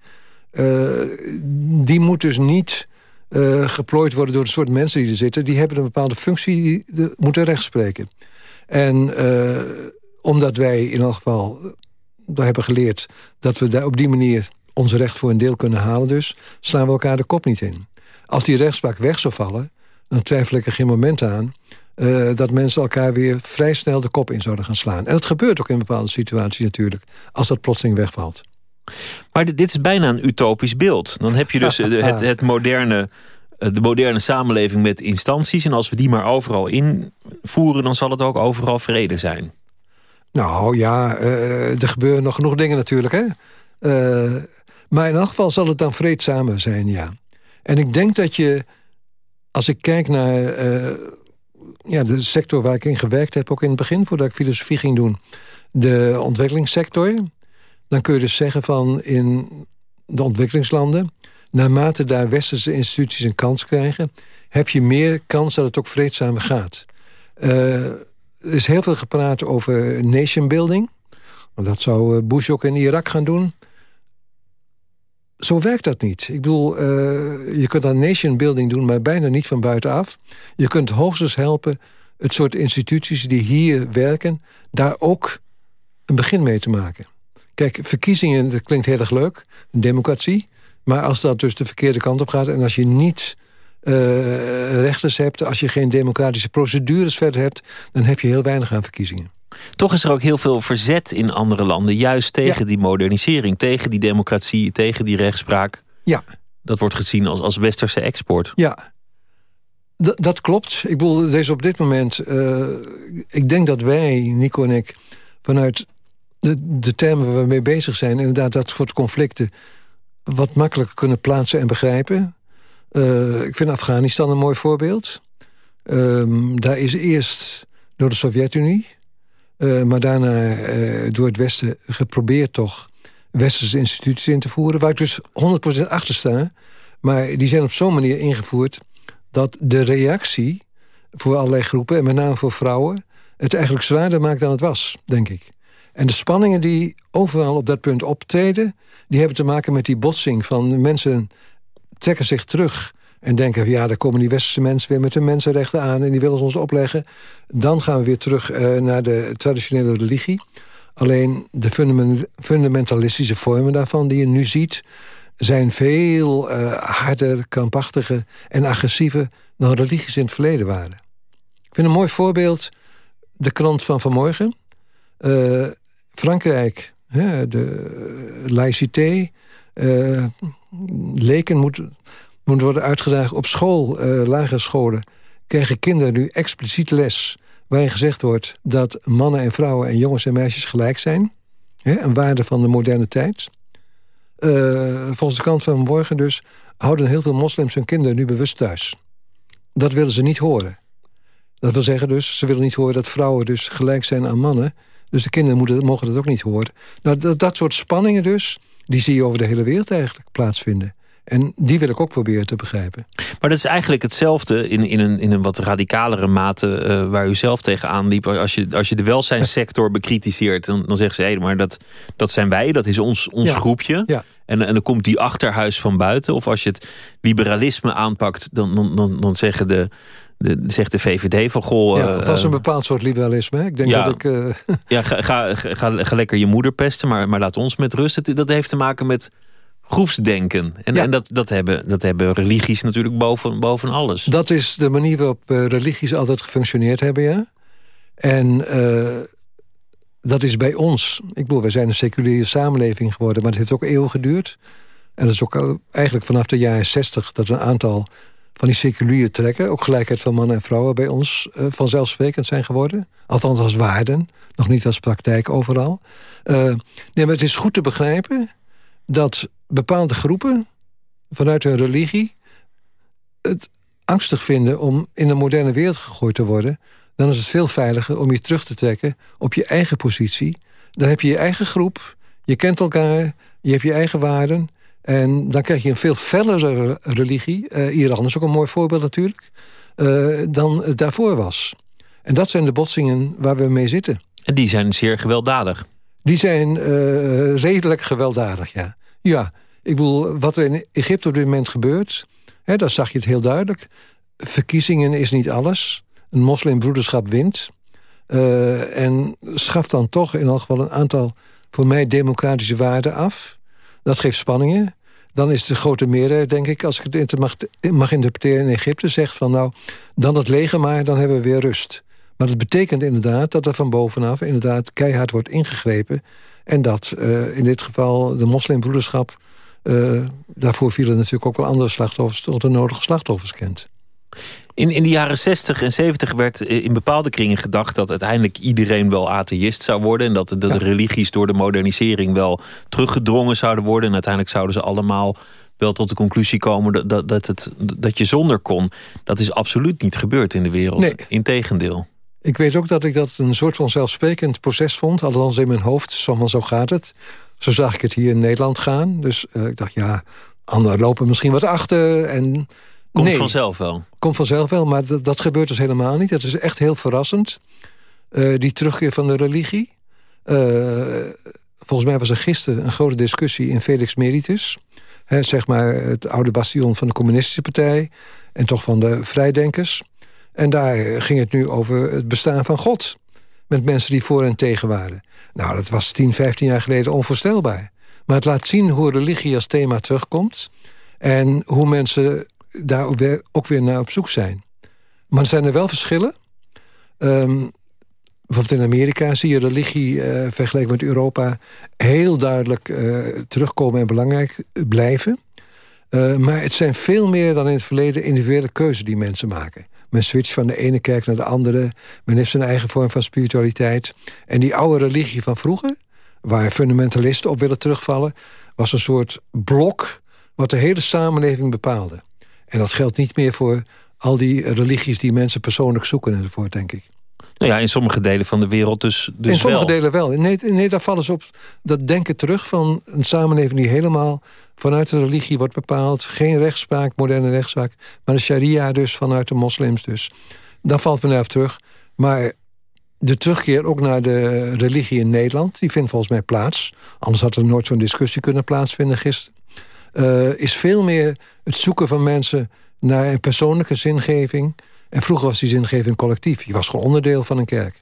Speaker 5: Uh, die moet dus niet uh, geplooid worden door de soort mensen die er zitten. Die hebben een bepaalde functie, die de, moeten rechtspreken. En omdat wij in elk geval daar hebben geleerd... dat we daar op die manier ons recht voor een deel kunnen halen dus... slaan we elkaar de kop niet in. Als die rechtspraak weg zou vallen dan twijfel ik er geen moment aan... Uh, dat mensen elkaar weer vrij snel de kop in zouden gaan slaan. En dat gebeurt ook in bepaalde situaties natuurlijk... als dat plotseling wegvalt.
Speaker 4: Maar dit is bijna een utopisch beeld. Dan heb je dus het, het moderne, eh, de moderne samenleving met instanties... en als we die maar overal invoeren... dan zal het ook overal vrede zijn.
Speaker 5: Nou ja, uh, er gebeuren nog genoeg dingen natuurlijk. Hè? Uh, maar in elk geval zal het dan vreedzamer zijn, ja. En ik denk dat je als ik kijk naar uh, ja, de sector waar ik in gewerkt heb... ook in het begin, voordat ik filosofie ging doen... de ontwikkelingssector... dan kun je dus zeggen van in de ontwikkelingslanden... naarmate daar westerse instituties een kans krijgen... heb je meer kans dat het ook vreedzamer gaat. Uh, er is heel veel gepraat over nation building. Dat zou Bush ook in Irak gaan doen. Zo werkt dat niet. Ik bedoel, je kunt aan nation building doen, maar bijna niet van buitenaf. Je kunt hoogstens helpen het soort instituties die hier werken... daar ook een begin mee te maken. Kijk, verkiezingen, dat klinkt heel erg leuk, een democratie... maar als dat dus de verkeerde kant op gaat... en als je niet uh, rechters hebt... als je geen democratische procedures verder hebt... dan heb je heel weinig aan verkiezingen.
Speaker 4: Toch is er ook heel veel verzet in andere landen... juist tegen die modernisering, tegen die democratie... tegen die rechtspraak.
Speaker 5: Ja.
Speaker 4: Dat wordt gezien als, als westerse export.
Speaker 5: Ja, dat klopt. Ik bedoel, deze op dit moment... Uh, ik denk dat wij, Nico en ik, vanuit de, de termen waar we mee bezig zijn... inderdaad dat soort conflicten wat makkelijker kunnen plaatsen en begrijpen. Uh, ik vind Afghanistan een mooi voorbeeld. Um, daar is eerst door de Sovjet-Unie... Uh, maar daarna uh, door het Westen geprobeerd toch... westerse instituties in te voeren... waar ik dus 100% achter sta. Maar die zijn op zo'n manier ingevoerd... dat de reactie voor allerlei groepen... en met name voor vrouwen... het eigenlijk zwaarder maakt dan het was, denk ik. En de spanningen die overal op dat punt optreden... die hebben te maken met die botsing van mensen trekken zich terug... en denken, ja, daar komen die westerse mensen weer met hun mensenrechten aan... en die willen ze ons opleggen. Dan gaan we weer terug uh, naar de traditionele religie. Alleen de fundamentalistische vormen daarvan die je nu ziet... zijn veel uh, harder, krampachtiger en agressiever... dan religies in het verleden waren. Ik vind een mooi voorbeeld de krant van vanmorgen... Uh, Frankrijk, hè, de laïcité, leken moet, moet worden uitgedaagd op school, uh, lagere scholen. Krijgen kinderen nu expliciet les waarin gezegd wordt dat mannen en vrouwen en jongens en meisjes gelijk zijn. Hè, een waarde van de moderne tijd. Uh, volgens de kant van morgen dus houden heel veel moslims hun kinderen nu bewust thuis. Dat willen ze niet horen. Dat wil zeggen dus, ze willen niet horen dat vrouwen dus gelijk zijn aan mannen. Dus de kinderen moeten, mogen dat ook niet horen. Nou, dat, dat soort spanningen dus, die zie je over de hele wereld eigenlijk plaatsvinden. En die wil ik ook proberen te begrijpen.
Speaker 4: Maar dat is eigenlijk hetzelfde in, in, een, in een wat radicalere mate uh, waar u zelf tegenaan liep. Als je, als je de welzijnssector bekritiseert, dan, dan zeggen ze: hé, maar dat, dat zijn wij, dat is ons, ons groepje.
Speaker 5: Ja.
Speaker 4: En, en dan komt die achterhuis van buiten. Of als je het liberalisme aanpakt, dan, dan, dan, dan zeggen de de, zegt de VVD van goh...
Speaker 5: Ja, dat is een eh, bepaald soort liberalisme. Ik denk
Speaker 4: ja,
Speaker 5: dat ik... Uh...
Speaker 4: Ja, ga, ga, ga, ga, lekker je moeder pesten, maar, maar laat ons met rust. Dat heeft te maken met groepsdenken. En, ja. en dat, dat, hebben, dat hebben religies natuurlijk boven, boven alles.
Speaker 5: Dat is de manier waarop uh, religies altijd gefunctioneerd hebben, ja. En uh, dat is bij ons... Ik bedoel, wij zijn een seculiere samenleving geworden... maar het heeft ook eeuwen geduurd. En dat is ook eigenlijk vanaf de jaren zestig... dat een aantal van die seculiere trekken... ook gelijkheid van mannen en vrouwen bij ons uh, vanzelfsprekend zijn geworden. Althans als waarden, nog niet als praktijk overal. Uh, nee, maar het is goed te begrijpen dat bepaalde groepen... vanuit hun religie het angstig vinden om in de moderne wereld gegooid te worden... dan is het veel veiliger om je terug te trekken op je eigen positie. Dan heb je je eigen groep, je kent elkaar, je hebt je eigen waarden... En dan krijg je een veel fellere religie. Uh, Iran is ook een mooi voorbeeld natuurlijk. Uh, dan het daarvoor was. En dat zijn de botsingen waar we mee zitten.
Speaker 4: En die zijn zeer gewelddadig.
Speaker 5: Die zijn uh, redelijk gewelddadig, ja. Ja, ik bedoel, wat er in Egypte op dit moment gebeurt... Hè, daar zag je het heel duidelijk. Verkiezingen is niet alles. Een moslimbroederschap wint. en schaft dan toch in elk geval een aantal... voor mij democratische waarden af. Dat geeft spanningen dan is de grote meerderheid, denk ik... als ik het mag, mag interpreteren in Egypte, zegt van... nou, dan het leger maar, dan hebben we weer rust. Maar dat betekent inderdaad dat er van bovenaf... inderdaad keihard wordt ingegrepen... en dat uh, in dit geval de moslimbroederschap... Uh, daarvoor vielen natuurlijk ook wel andere slachtoffers... tot de nodige slachtoffers kent.
Speaker 4: In, in de jaren 60 en 70 werd in bepaalde kringen gedacht... dat uiteindelijk iedereen wel atheïst zou worden... en dat, dat de religies door de modernisering wel teruggedrongen zouden worden... en uiteindelijk zouden ze allemaal wel tot de conclusie komen... dat, dat, dat, het, dat je zonder kon. Dat is absoluut niet gebeurd in de wereld.
Speaker 5: Nee.
Speaker 4: Integendeel.
Speaker 5: Ik weet ook dat ik dat een soort van zelfsprekend proces vond. Althans in mijn hoofd, zo, zo gaat het. Zo zag ik het hier in Nederland gaan. Dus uh, ik dacht, ja, anderen lopen misschien wat achter... en
Speaker 4: Komt nee, vanzelf wel.
Speaker 5: Komt vanzelf wel, maar dat, dat gebeurt dus helemaal niet. Dat is echt heel verrassend. Uh, die terugkeer van de religie. Uh, volgens mij was er gisteren een grote discussie in Felix Meritus. zeg maar het oude bastion van de communistische partij... en toch van de vrijdenkers. En daar ging het nu over het bestaan van God. Met mensen die voor en tegen waren. Nou, dat was 10, 15 jaar geleden onvoorstelbaar. Maar het laat zien hoe religie als thema terugkomt... en hoe mensen daar ook weer naar op zoek zijn. Maar er zijn er wel verschillen. Um, bijvoorbeeld in Amerika zie je religie uh, vergeleken met Europa... heel duidelijk uh, terugkomen en belangrijk blijven. Uh, maar het zijn veel meer dan in het verleden individuele keuzes die mensen maken. Men switcht van de ene kerk naar de andere. Men heeft zijn eigen vorm van spiritualiteit. En die oude religie van vroeger... waar fundamentalisten op willen terugvallen... was een soort blok wat de hele samenleving bepaalde. En dat geldt niet meer voor al die religies die mensen persoonlijk zoeken enzovoort, denk ik.
Speaker 4: Nou ja, in sommige delen van de wereld dus, dus
Speaker 5: In sommige delen wel. Nee, nee, daar vallen ze op dat denken terug van een samenleving... die helemaal vanuit de religie wordt bepaald. Geen rechtspraak, moderne rechtspraak. Maar de sharia dus, vanuit de moslims dus. Daar valt men op terug. Maar de terugkeer ook naar de religie in Nederland... die vindt volgens mij plaats. Anders had er nooit zo'n discussie kunnen plaatsvinden gisteren. Uh, is veel meer het zoeken van mensen naar een persoonlijke zingeving... En vroeger was die zingeving collectief. Je was gewoon onderdeel van een kerk.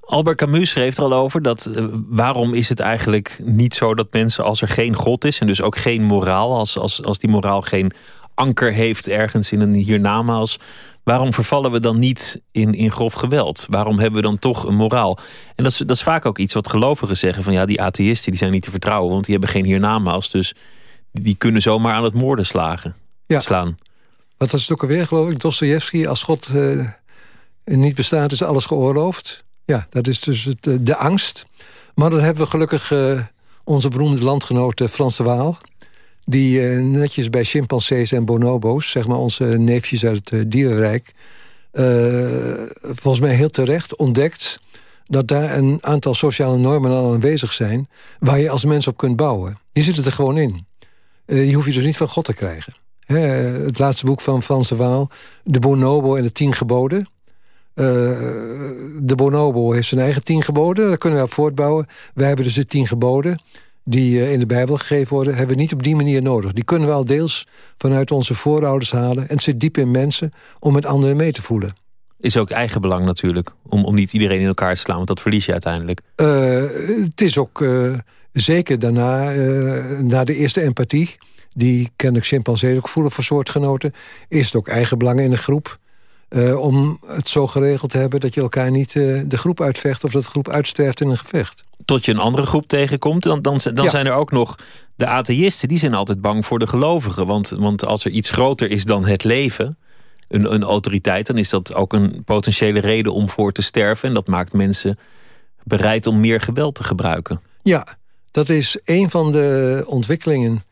Speaker 4: Albert Camus schreef er al over dat uh, waarom is het eigenlijk niet zo dat mensen als er geen God is en dus ook geen moraal, als, als, als die moraal geen anker heeft ergens in een hiernamaals, waarom vervallen we dan niet in, in grof geweld? Waarom hebben we dan toch een moraal? En dat is, dat is vaak ook iets wat gelovigen zeggen van ja, die atheïsten die zijn niet te vertrouwen, want die hebben geen hiernamaals, dus die kunnen zomaar aan het moorden slagen, ja. slaan.
Speaker 5: Wat was het ook alweer, geloof ik? Dostoevsky, als God uh, niet bestaat, is alles geoorloofd. Ja, dat is dus het, eh, de angst. Maar dan hebben we gelukkig uh, onze beroemde landgenoot Frans de Waal... die netjes bij chimpansees en bonobo's... zeg maar onze neefjes uit het dierenrijk... volgens mij heel terecht ontdekt... dat daar een aantal sociale normen al aanwezig zijn... waar je als mens op kunt bouwen. Die zitten er gewoon in. die hoef je dus niet van God te krijgen het laatste boek van Frans de Waal. De Bonobo en de Tien Geboden. Uh, de Bonobo heeft zijn eigen tien geboden. Daar kunnen we op voortbouwen. Wij hebben dus de tien geboden die uh, in de Bijbel gegeven worden... hebben we niet op die manier nodig. Die kunnen we al deels vanuit onze voorouders halen. En het zit diep in mensen om met anderen mee te voelen.
Speaker 4: Is ook eigen belang natuurlijk. Om, om niet iedereen in elkaar te slaan, want dat verlies je uiteindelijk.
Speaker 5: Uh, het is ook zeker daarna, na de eerste empathie die kennelijk chimpansees ook voelen voor soortgenoten... is het ook eigen belang in de groep... Uh, om het zo geregeld te hebben dat je elkaar niet uh, de groep uitvecht... of dat de groep uitsterft in een gevecht.
Speaker 4: Tot je een andere groep tegenkomt, dan, dan, dan ja. zijn er ook nog de atheïsten... die zijn altijd bang voor de gelovigen. Want, want als er iets groter is dan het leven, een, een autoriteit... dan is dat ook een potentiële reden om voor te sterven. En dat maakt mensen bereid om meer geweld te gebruiken.
Speaker 5: Ja, dat is een van de ontwikkelingen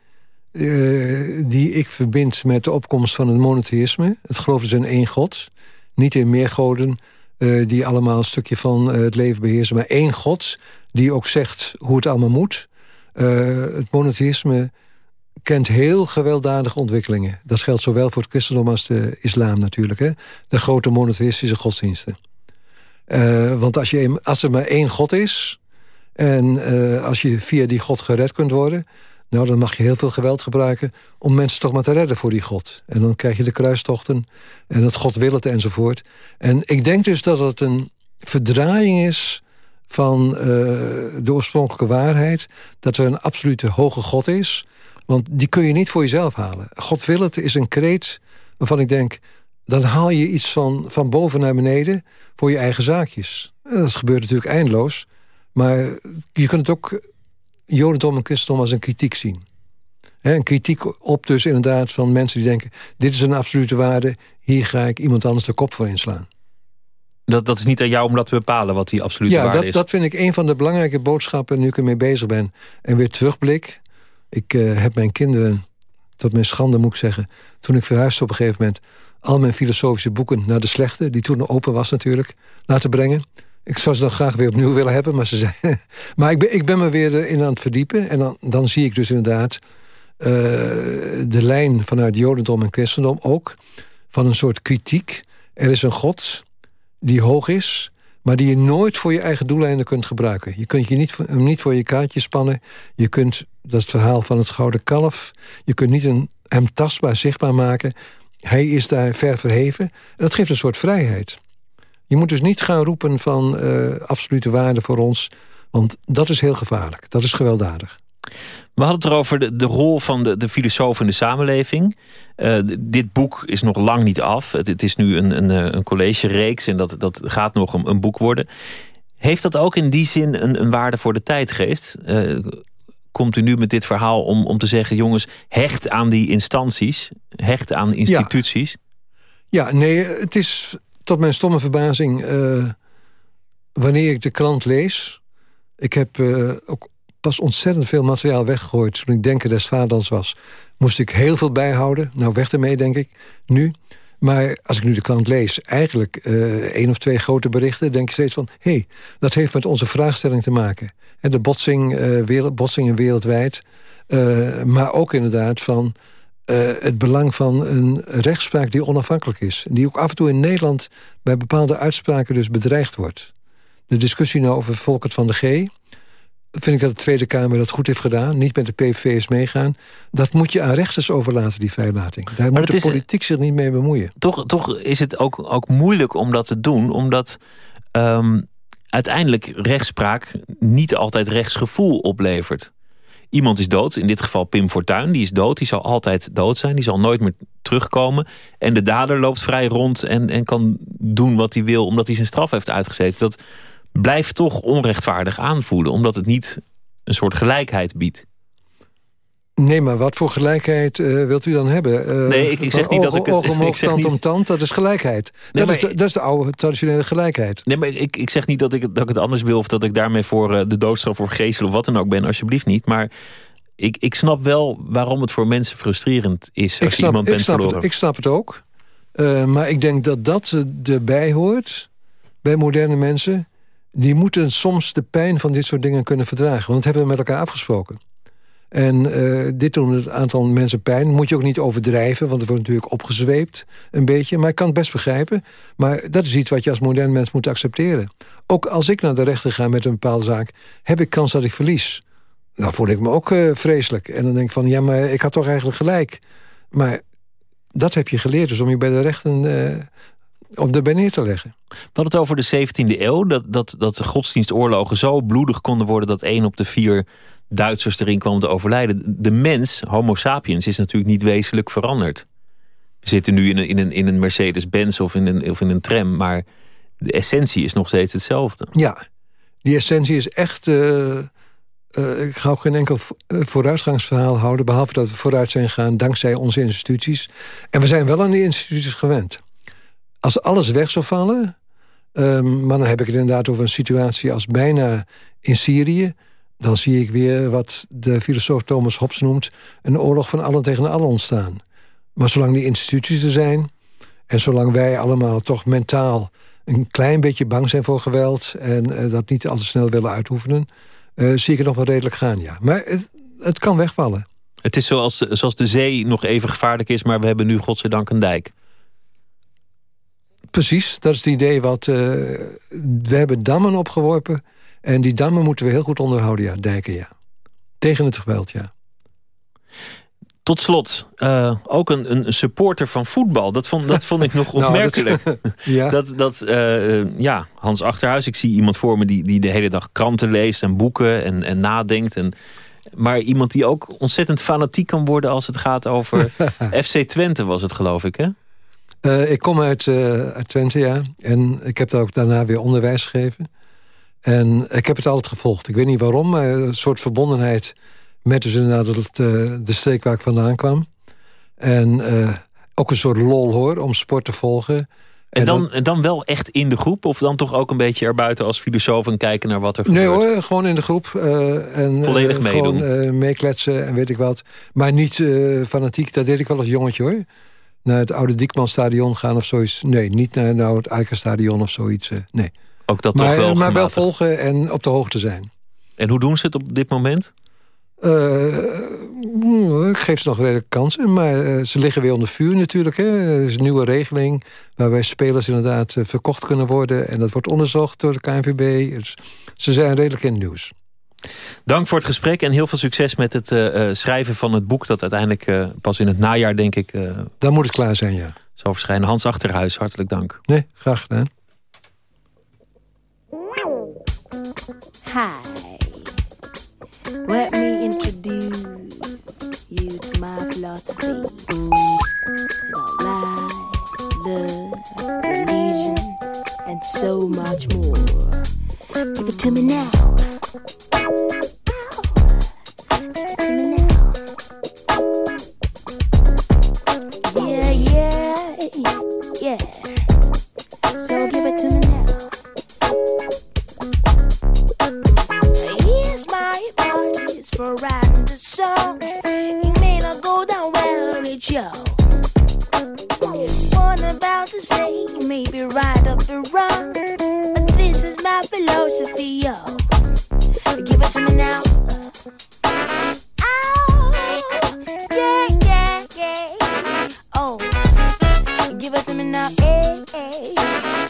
Speaker 5: uh, die ik verbind met de opkomst van het monotheïsme. Het geloof is in één God. Niet in meer goden uh, die allemaal een stukje van uh, het leven beheersen. Maar één God die ook zegt hoe het allemaal moet. het monotheïsme kent heel gewelddadige ontwikkelingen. Dat geldt zowel voor het christendom als de islam natuurlijk. Hè? De grote monotheïstische godsdiensten. want als, je, als er maar één God is... en als je via die God gered kunt worden nou, dan mag je heel veel geweld gebruiken om mensen toch maar te redden voor die God. En dan krijg je de kruistochten en het God wil het enzovoort. En ik denk dus dat het een verdraaiing is van uh, de oorspronkelijke waarheid... dat er een absolute hoge God is. Want die kun je niet voor jezelf halen. God wil het is een kreet waarvan ik denk... dan haal je iets van, van boven naar beneden voor je eigen zaakjes. Dat gebeurt natuurlijk eindeloos. Maar je kunt het ook Jodendom en christendom als een kritiek zien. een kritiek op dus inderdaad van mensen die denken... dit is een absolute waarde, hier ga ik iemand anders de kop voor inslaan.
Speaker 4: Dat, dat is niet aan jou om dat te bepalen wat die absolute
Speaker 5: ja,
Speaker 4: waarde
Speaker 5: dat,
Speaker 4: is?
Speaker 5: Ja, dat vind ik een van de belangrijke boodschappen nu ik ermee bezig ben. En weer terugblik. Ik uh, heb mijn kinderen, tot mijn schande moet ik zeggen... toen ik verhuisde op een gegeven moment... al mijn filosofische boeken naar de slechte... die toen open was natuurlijk, laten brengen. Ik zou ze dan graag weer opnieuw willen hebben. Maar, ze maar ik, ben, ik ben me weer in aan het verdiepen. En dan, dan zie ik dus inderdaad uh, de lijn vanuit Jodendom en Christendom ook. Van een soort kritiek. Er is een God die hoog is. maar die je nooit voor je eigen doeleinden kunt gebruiken. Je kunt je niet, hem niet voor je kaartje spannen. Je kunt, dat is het verhaal van het gouden kalf... je kunt niet een, hem tastbaar zichtbaar maken. Hij is daar ver verheven. En dat geeft een soort vrijheid. Je moet dus niet gaan roepen van uh, absolute waarde voor ons... want dat is heel gevaarlijk. Dat is gewelddadig.
Speaker 4: We hadden het erover de, de rol van de, de filosoof in de samenleving. Uh, dit boek is nog lang niet af. Het, het is nu een, een, eh, een college-reeks en dat, dat gaat nog een, een, boek worden. Heeft dat ook in die zin een, een waarde voor de tijdgeest? Uh, komt u nu met dit verhaal om, om te zeggen... jongens, hecht aan die instanties, hecht aan instituties?
Speaker 5: Ja, ja nee, het is tot mijn stomme verbazing... wanneer ik de krant lees... Ik heb ook pas ontzettend veel materiaal weggegooid... toen ik Denken des Vaders was. Moest ik heel veel bijhouden. Nou, weg ermee, denk ik, nu. Maar als ik nu de krant lees, eigenlijk uh, één of twee grote berichten... denk ik steeds van, hé, hey, dat heeft met onze vraagstelling te maken. En de botsing, uh, wereld, botsingen wereldwijd. Uh, maar ook inderdaad van het belang van een rechtspraak die onafhankelijk is. Die ook af en toe in Nederland bij bepaalde uitspraken dus bedreigd wordt. De discussie nou over Volkert van de G vind ik dat de Tweede Kamer dat goed heeft gedaan. Niet met de PVV's meegaan. Dat moet je aan rechters overlaten, die vrijlating. Daar moet de politiek zich niet mee bemoeien.
Speaker 4: Toch, toch is het ook, ook moeilijk om dat te doen. Omdat um, uiteindelijk rechtspraak niet altijd rechtsgevoel oplevert. Iemand is dood, in dit geval Pim Fortuyn. Die is dood, die zal altijd dood zijn. Die zal nooit meer terugkomen. En de dader loopt vrij rond en, en kan doen wat hij wil... omdat hij zijn straf heeft uitgezeten. Dat blijft toch onrechtvaardig aanvoelen. Omdat het niet een soort gelijkheid biedt.
Speaker 5: Nee, maar wat voor gelijkheid uh, wilt u dan hebben?
Speaker 4: Uh, nee, ik, ik, zeg niet dat ik het...
Speaker 5: Oog om oog, tand om tand, dat is gelijkheid. Nee, dat, is de, dat, is de, oude traditionele gelijkheid.
Speaker 4: Nee, maar ik, ik zeg niet dat ik, dat ik het anders wil... of dat ik daarmee voor uh, de doodstraf of geestel of wat dan ook ben. Alsjeblieft niet. Maar ik, ik snap wel waarom het voor mensen frustrerend is... als je iemand bent
Speaker 5: ik snap
Speaker 4: verloren.
Speaker 5: Het, ik snap het ook. maar ik denk dat dat erbij hoort... bij moderne mensen die moeten soms de pijn van dit soort dingen kunnen verdragen. Want dat hebben we met elkaar afgesproken. En uh, dit doen een aantal mensen pijn. Moet je ook niet overdrijven, want het wordt natuurlijk opgezweept een beetje. Maar ik kan het best begrijpen. Maar dat is iets wat je als modern mens moet accepteren. Ook als ik naar de rechter ga met een bepaalde zaak... heb ik kans dat ik verlies. Dan voel ik me ook uh, vreselijk. En dan denk ik van, ja, maar ik had toch eigenlijk gelijk. Maar dat heb je geleerd, dus om je bij de rechten uh, om erbij neer te leggen.
Speaker 4: We hadden het over de 17e eeuw. Dat, dat, dat de godsdienstoorlogen zo bloedig konden worden... dat één op de vier Duitsers erin kwam te overlijden. De mens, homo sapiens, is natuurlijk niet wezenlijk veranderd. We zitten nu in een, in een, in een Mercedes-Benz of, in een, of in een tram... maar de essentie is nog steeds hetzelfde.
Speaker 5: Ja, die essentie is echt... Uh, uh, ik ga ook geen enkel eh, vooruitgangsverhaal houden... behalve dat we vooruit zijn gegaan dankzij onze instituties. En we zijn wel aan die instituties gewend. Als alles weg zou vallen... Um, maar dan heb ik het inderdaad over een situatie als bijna in Syrië... dan zie ik weer wat de filosoof Thomas Hobbes noemt... een oorlog van allen tegen allen ontstaan. Maar zolang die instituties er zijn... en zolang wij allemaal toch mentaal een klein beetje bang zijn voor geweld... en uh, dat niet al te snel willen uitoefenen... Uh, zie ik het nog wel redelijk gaan, ja. Maar het, het kan wegvallen.
Speaker 4: Het is zoals, zoals de zee nog even gevaarlijk is... maar we hebben nu godzijdank een dijk.
Speaker 5: Precies, dat is het idee wat... Uh, we hebben dammen opgeworpen en die dammen moeten we heel goed onderhouden, ja, dijken, ja. Tegen het geweld, ja.
Speaker 4: Tot slot, uh, ook een, een supporter van voetbal. Dat vond, dat vond ik nog nou, opmerkelijk. dat, ja. dat, dat uh, ja, Hans Achterhuis, ik zie iemand voor me... die, die de hele dag kranten leest en boeken en, en nadenkt. En, maar iemand die ook ontzettend fanatiek kan worden... als het gaat over FC Twente was het, geloof ik, hè?
Speaker 5: Uh, ik kom uit, uit Twente, ja. En ik heb daar ook daarna weer onderwijs gegeven. En ik heb het altijd gevolgd. Ik weet niet waarom, maar een soort verbondenheid... met dus inderdaad het, uh, de streek waar ik vandaan kwam. En ook een soort lol, hoor, om sport te volgen.
Speaker 4: En, dan, en dan wel echt in de groep? Of dan toch ook een beetje erbuiten als filosoof... en kijken naar wat er
Speaker 5: gebeurt?
Speaker 4: Nee
Speaker 5: hoor, gewoon in de groep. en,
Speaker 4: Volledig meedoen?
Speaker 5: Gewoon meekletsen en weet ik wat. Maar niet fanatiek, dat deed ik wel als jongetje hoor naar het oude Diekmanstadion gaan of zoiets. Nee, niet naar nou, het Eikenstadion of zoiets. Eh, nee.
Speaker 4: Ook dat
Speaker 5: maar,
Speaker 4: toch wel
Speaker 5: Maar wel volgen en op de hoogte zijn.
Speaker 4: En hoe doen ze het op dit moment?
Speaker 5: Uh, Mm, ik geef ze nog redelijk kansen. Maar ze liggen weer onder vuur natuurlijk. Hè. Er is een nieuwe regeling waarbij spelers inderdaad verkocht kunnen worden. En dat wordt onderzocht door de KNVB. Dus ze zijn redelijk in het nieuws.
Speaker 4: Dank voor het gesprek en heel veel succes met het uh, schrijven van het boek... dat uiteindelijk uh, pas in het najaar, denk ik...
Speaker 5: Dan moet het klaar zijn, ja.
Speaker 4: Zal verschijnen. Hans Achterhuis, hartelijk dank.
Speaker 5: Nee, graag gedaan.
Speaker 2: Hi. Let me introduce you to my philosophy. About life, love, religion, and so much more. Give it to me now. See now. Yeah, yeah. Yeah, for writing the song. It may not go down well with you. What I'm about to say may be right or be wrong, but this is my philosophy, yo. Give it to me now. Oh, yeah, yeah, yeah. Oh, give it to me now. Hey, hey.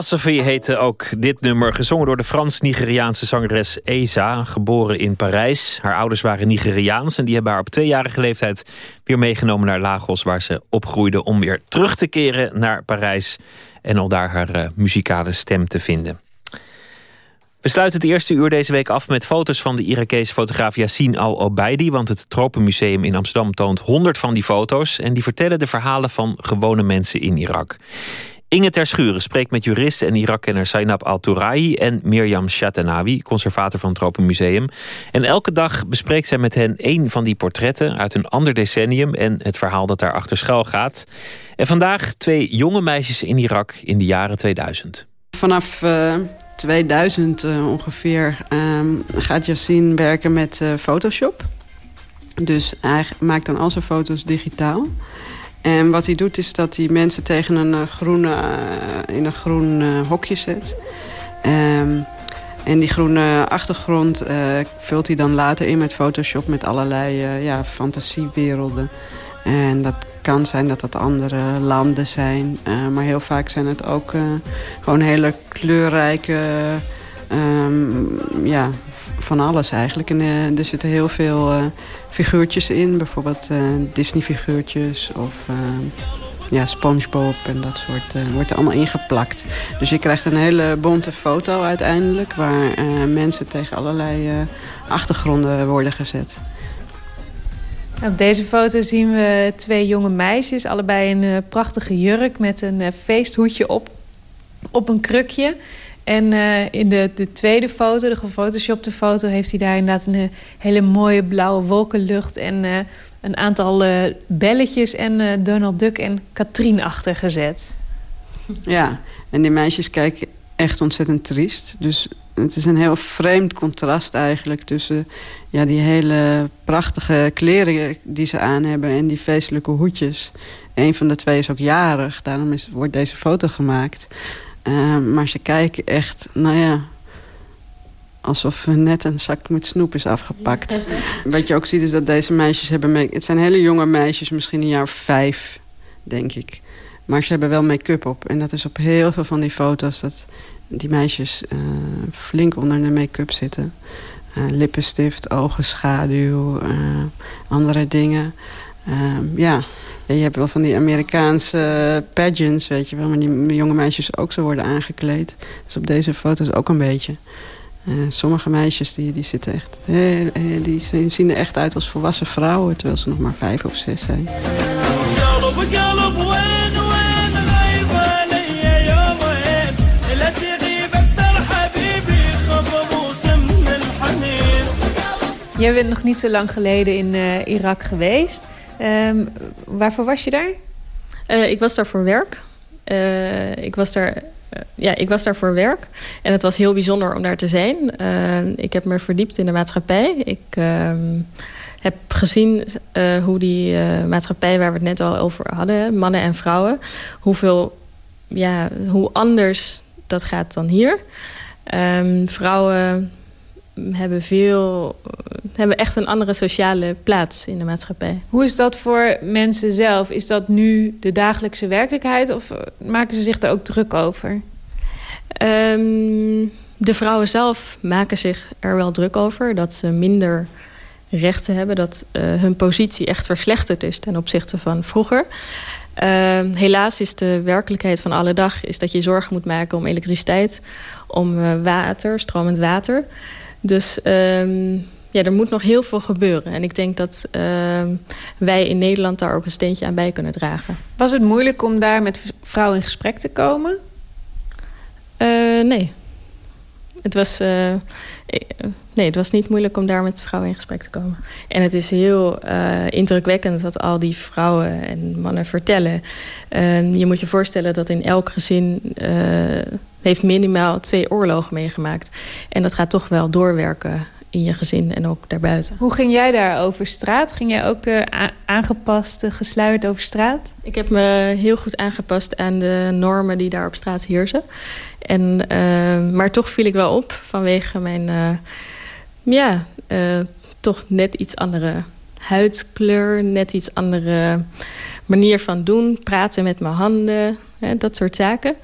Speaker 2: Philosophy
Speaker 4: heette ook dit nummer, gezongen door de Frans-Nigeriaanse zangeres Eza, geboren in Parijs. Haar ouders waren Nigeriaans en die hebben haar op tweejarige leeftijd weer meegenomen naar Lagos, waar ze opgroeide om weer terug te keren naar Parijs en al daar haar eh, muzikale stem te vinden. We sluiten het eerste uur deze week af met foto's van de Irakese fotograaf Yassine Al-Obeidi. Want het Tropenmuseum in Amsterdam toont honderd van die foto's. En die vertellen de verhalen van gewone mensen in Irak. Inge Terschuren spreekt met jurist en Irak-kenner Sainab Al-Tourahi... en Mirjam Shatanawi, conservator van het Tropenmuseum. En elke dag bespreekt zij met hen één van die portretten... uit een ander decennium en het verhaal dat daarachter schuil gaat. En vandaag twee jonge meisjes in Irak in de jaren 2000.
Speaker 6: Vanaf eh, 2000 ongeveer ehm, gaat Yassine werken met Photoshop. Dus hij maakt dan al zijn foto's digitaal. En wat hij doet is dat hij mensen tegen een groene, in een groen hokje zet. Um, en die groene achtergrond vult hij dan later in met Photoshop... met allerlei ja, fantasiewerelden. En dat kan zijn dat dat andere landen zijn. Maar heel vaak zijn het ook gewoon hele kleurrijke... Um, ja, van alles eigenlijk. En er zitten heel veel figuurtjes in. Bijvoorbeeld Disney-figuurtjes of ja, Spongebob en dat soort wordt er allemaal ingeplakt. Dus je krijgt een hele bonte foto uiteindelijk... waar mensen tegen allerlei achtergronden worden gezet.
Speaker 7: Op deze foto zien we twee jonge meisjes. Allebei een prachtige jurk met een feesthoedje op, op een krukje. En in de, de tweede foto, de gefotoshopte foto... heeft hij daar inderdaad een hele mooie blauwe wolkenlucht... en een aantal uh, belletjes en Donald Duck en Katrien achtergezet.
Speaker 6: Ja, en die meisjes kijken echt ontzettend triest. Dus het is een heel vreemd contrast eigenlijk tussen ja, die hele prachtige kleren die ze aan hebben en die feestelijke hoedjes. Een van de twee is ook jarig, daarom is, wordt deze foto gemaakt. Uh, maar ze kijken echt, nou ja, alsof net een zak met snoep is afgepakt. Wat je ook ziet is dat deze meisjes hebben... Het zijn hele jonge meisjes, misschien een jaar vijf, denk ik. Maar ze hebben wel make-up op. En dat is op heel veel van die foto's... dat die meisjes uh, flink onder de make-up zitten. Uh, lippenstift, ogenschaduw, andere dingen. ja, je hebt wel van die Amerikaanse pageants, weet je wel... maar die jonge meisjes ook zo worden aangekleed. Dus op deze foto's ook een beetje. Uh, sommige meisjes die, die, zitten echt, die zien er echt uit als volwassen vrouwen... terwijl ze nog maar vijf of zes zijn.
Speaker 7: Jij bent nog niet zo lang geleden in uh, Irak geweest. Um, waarvoor was je daar?
Speaker 8: ik was daar voor werk. ik was daar eh, ja, ik was daar voor werk. En het was heel bijzonder om daar te zijn. Eh, ik heb me verdiept in de maatschappij. Ik ehm, heb gezien hoe die maatschappij waar we het net al over hadden... mannen en vrouwen, hoeveel, ja, hoe anders dat gaat dan hier. Um, vrouwen hebben, veel, hebben echt een andere sociale plaats in de maatschappij.
Speaker 7: Hoe is dat voor mensen zelf? Is dat nu de dagelijkse werkelijkheid of maken ze zich daar ook druk over?
Speaker 8: Um, de vrouwen zelf maken zich er wel druk over dat ze minder rechten hebben. Dat uh, hun positie echt verslechterd is ten opzichte van vroeger. Uh, helaas is de werkelijkheid van alle dag is dat je zorgen moet maken om elektriciteit, om uh, water, stromend water. Dus um, ja, er moet nog heel veel gebeuren. En ik denk dat uh, wij in Nederland daar ook een steentje aan bij kunnen dragen.
Speaker 7: Was het moeilijk om daar met vrouwen in gesprek te komen?
Speaker 8: Uh, nee. Het was, uh, nee, het was niet moeilijk om daar met vrouwen in gesprek te komen. En het is heel uh, indrukwekkend wat al die vrouwen en mannen vertellen. Uh, je moet je voorstellen dat in elk gezin heeft minimaal twee oorlogen meegemaakt. En dat gaat toch wel doorwerken in je gezin en ook daarbuiten.
Speaker 7: Hoe ging jij daar over straat? Ging jij ook uh, aangepast, uh, gesluierd over straat?
Speaker 8: Ik heb me heel goed aangepast aan de normen die daar op straat heersen. En, uh, maar toch viel ik wel op vanwege mijn... ja, toch net iets andere huidskleur. Net iets andere manier van doen. Praten met mijn handen. Hè, dat soort zaken.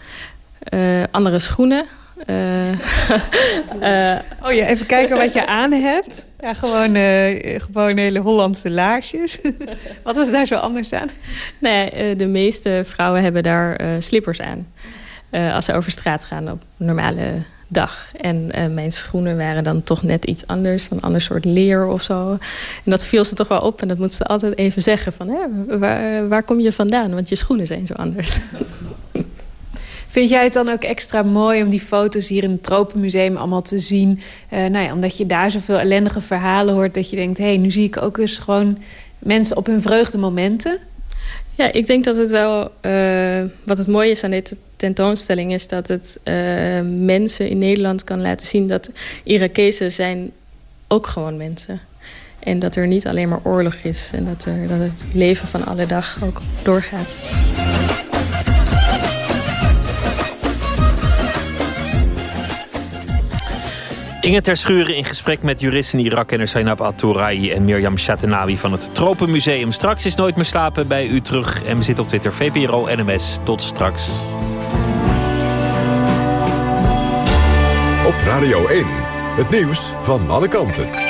Speaker 8: Andere schoenen. Uh,
Speaker 7: uh, oh ja, even kijken wat je aan hebt. Ja, gewoon, uh, gewoon hele Hollandse laarsjes. wat was daar zo anders aan?
Speaker 8: Nee, de meeste vrouwen hebben daar slippers aan. als ze over straat gaan op een normale dag. En mijn schoenen waren dan toch net iets anders. Van een ander soort leer of zo. En dat viel ze toch wel op. En dat moeten ze altijd even zeggen. Van, hè, waar, waar kom je vandaan? Want je schoenen zijn zo anders.
Speaker 7: Vind jij het dan ook extra mooi om die foto's hier in het Tropenmuseum allemaal te zien? Uh, nou ja, omdat je daar zoveel ellendige verhalen hoort... dat je denkt, hé, hey, nu zie ik ook eens gewoon mensen op hun vreugdemomenten.
Speaker 8: Ja, ik denk dat het wel... Uh, wat het mooie is aan deze tentoonstelling... is dat het uh, mensen in Nederland kan laten zien... dat Irakezen zijn ook gewoon mensen. En dat er niet alleen maar oorlog is. En dat, er, dat het leven van alle dag ook doorgaat.
Speaker 4: Inge Terschuren in gesprek met juristen Irak-kenner Zainab Atouraï en Mirjam Shatenawi van het Tropenmuseum. Straks is Nooit meer slapen bij u terug. En we zitten op Twitter VPRO NMS. Tot straks.
Speaker 9: Op Radio 1, het nieuws van alle kanten.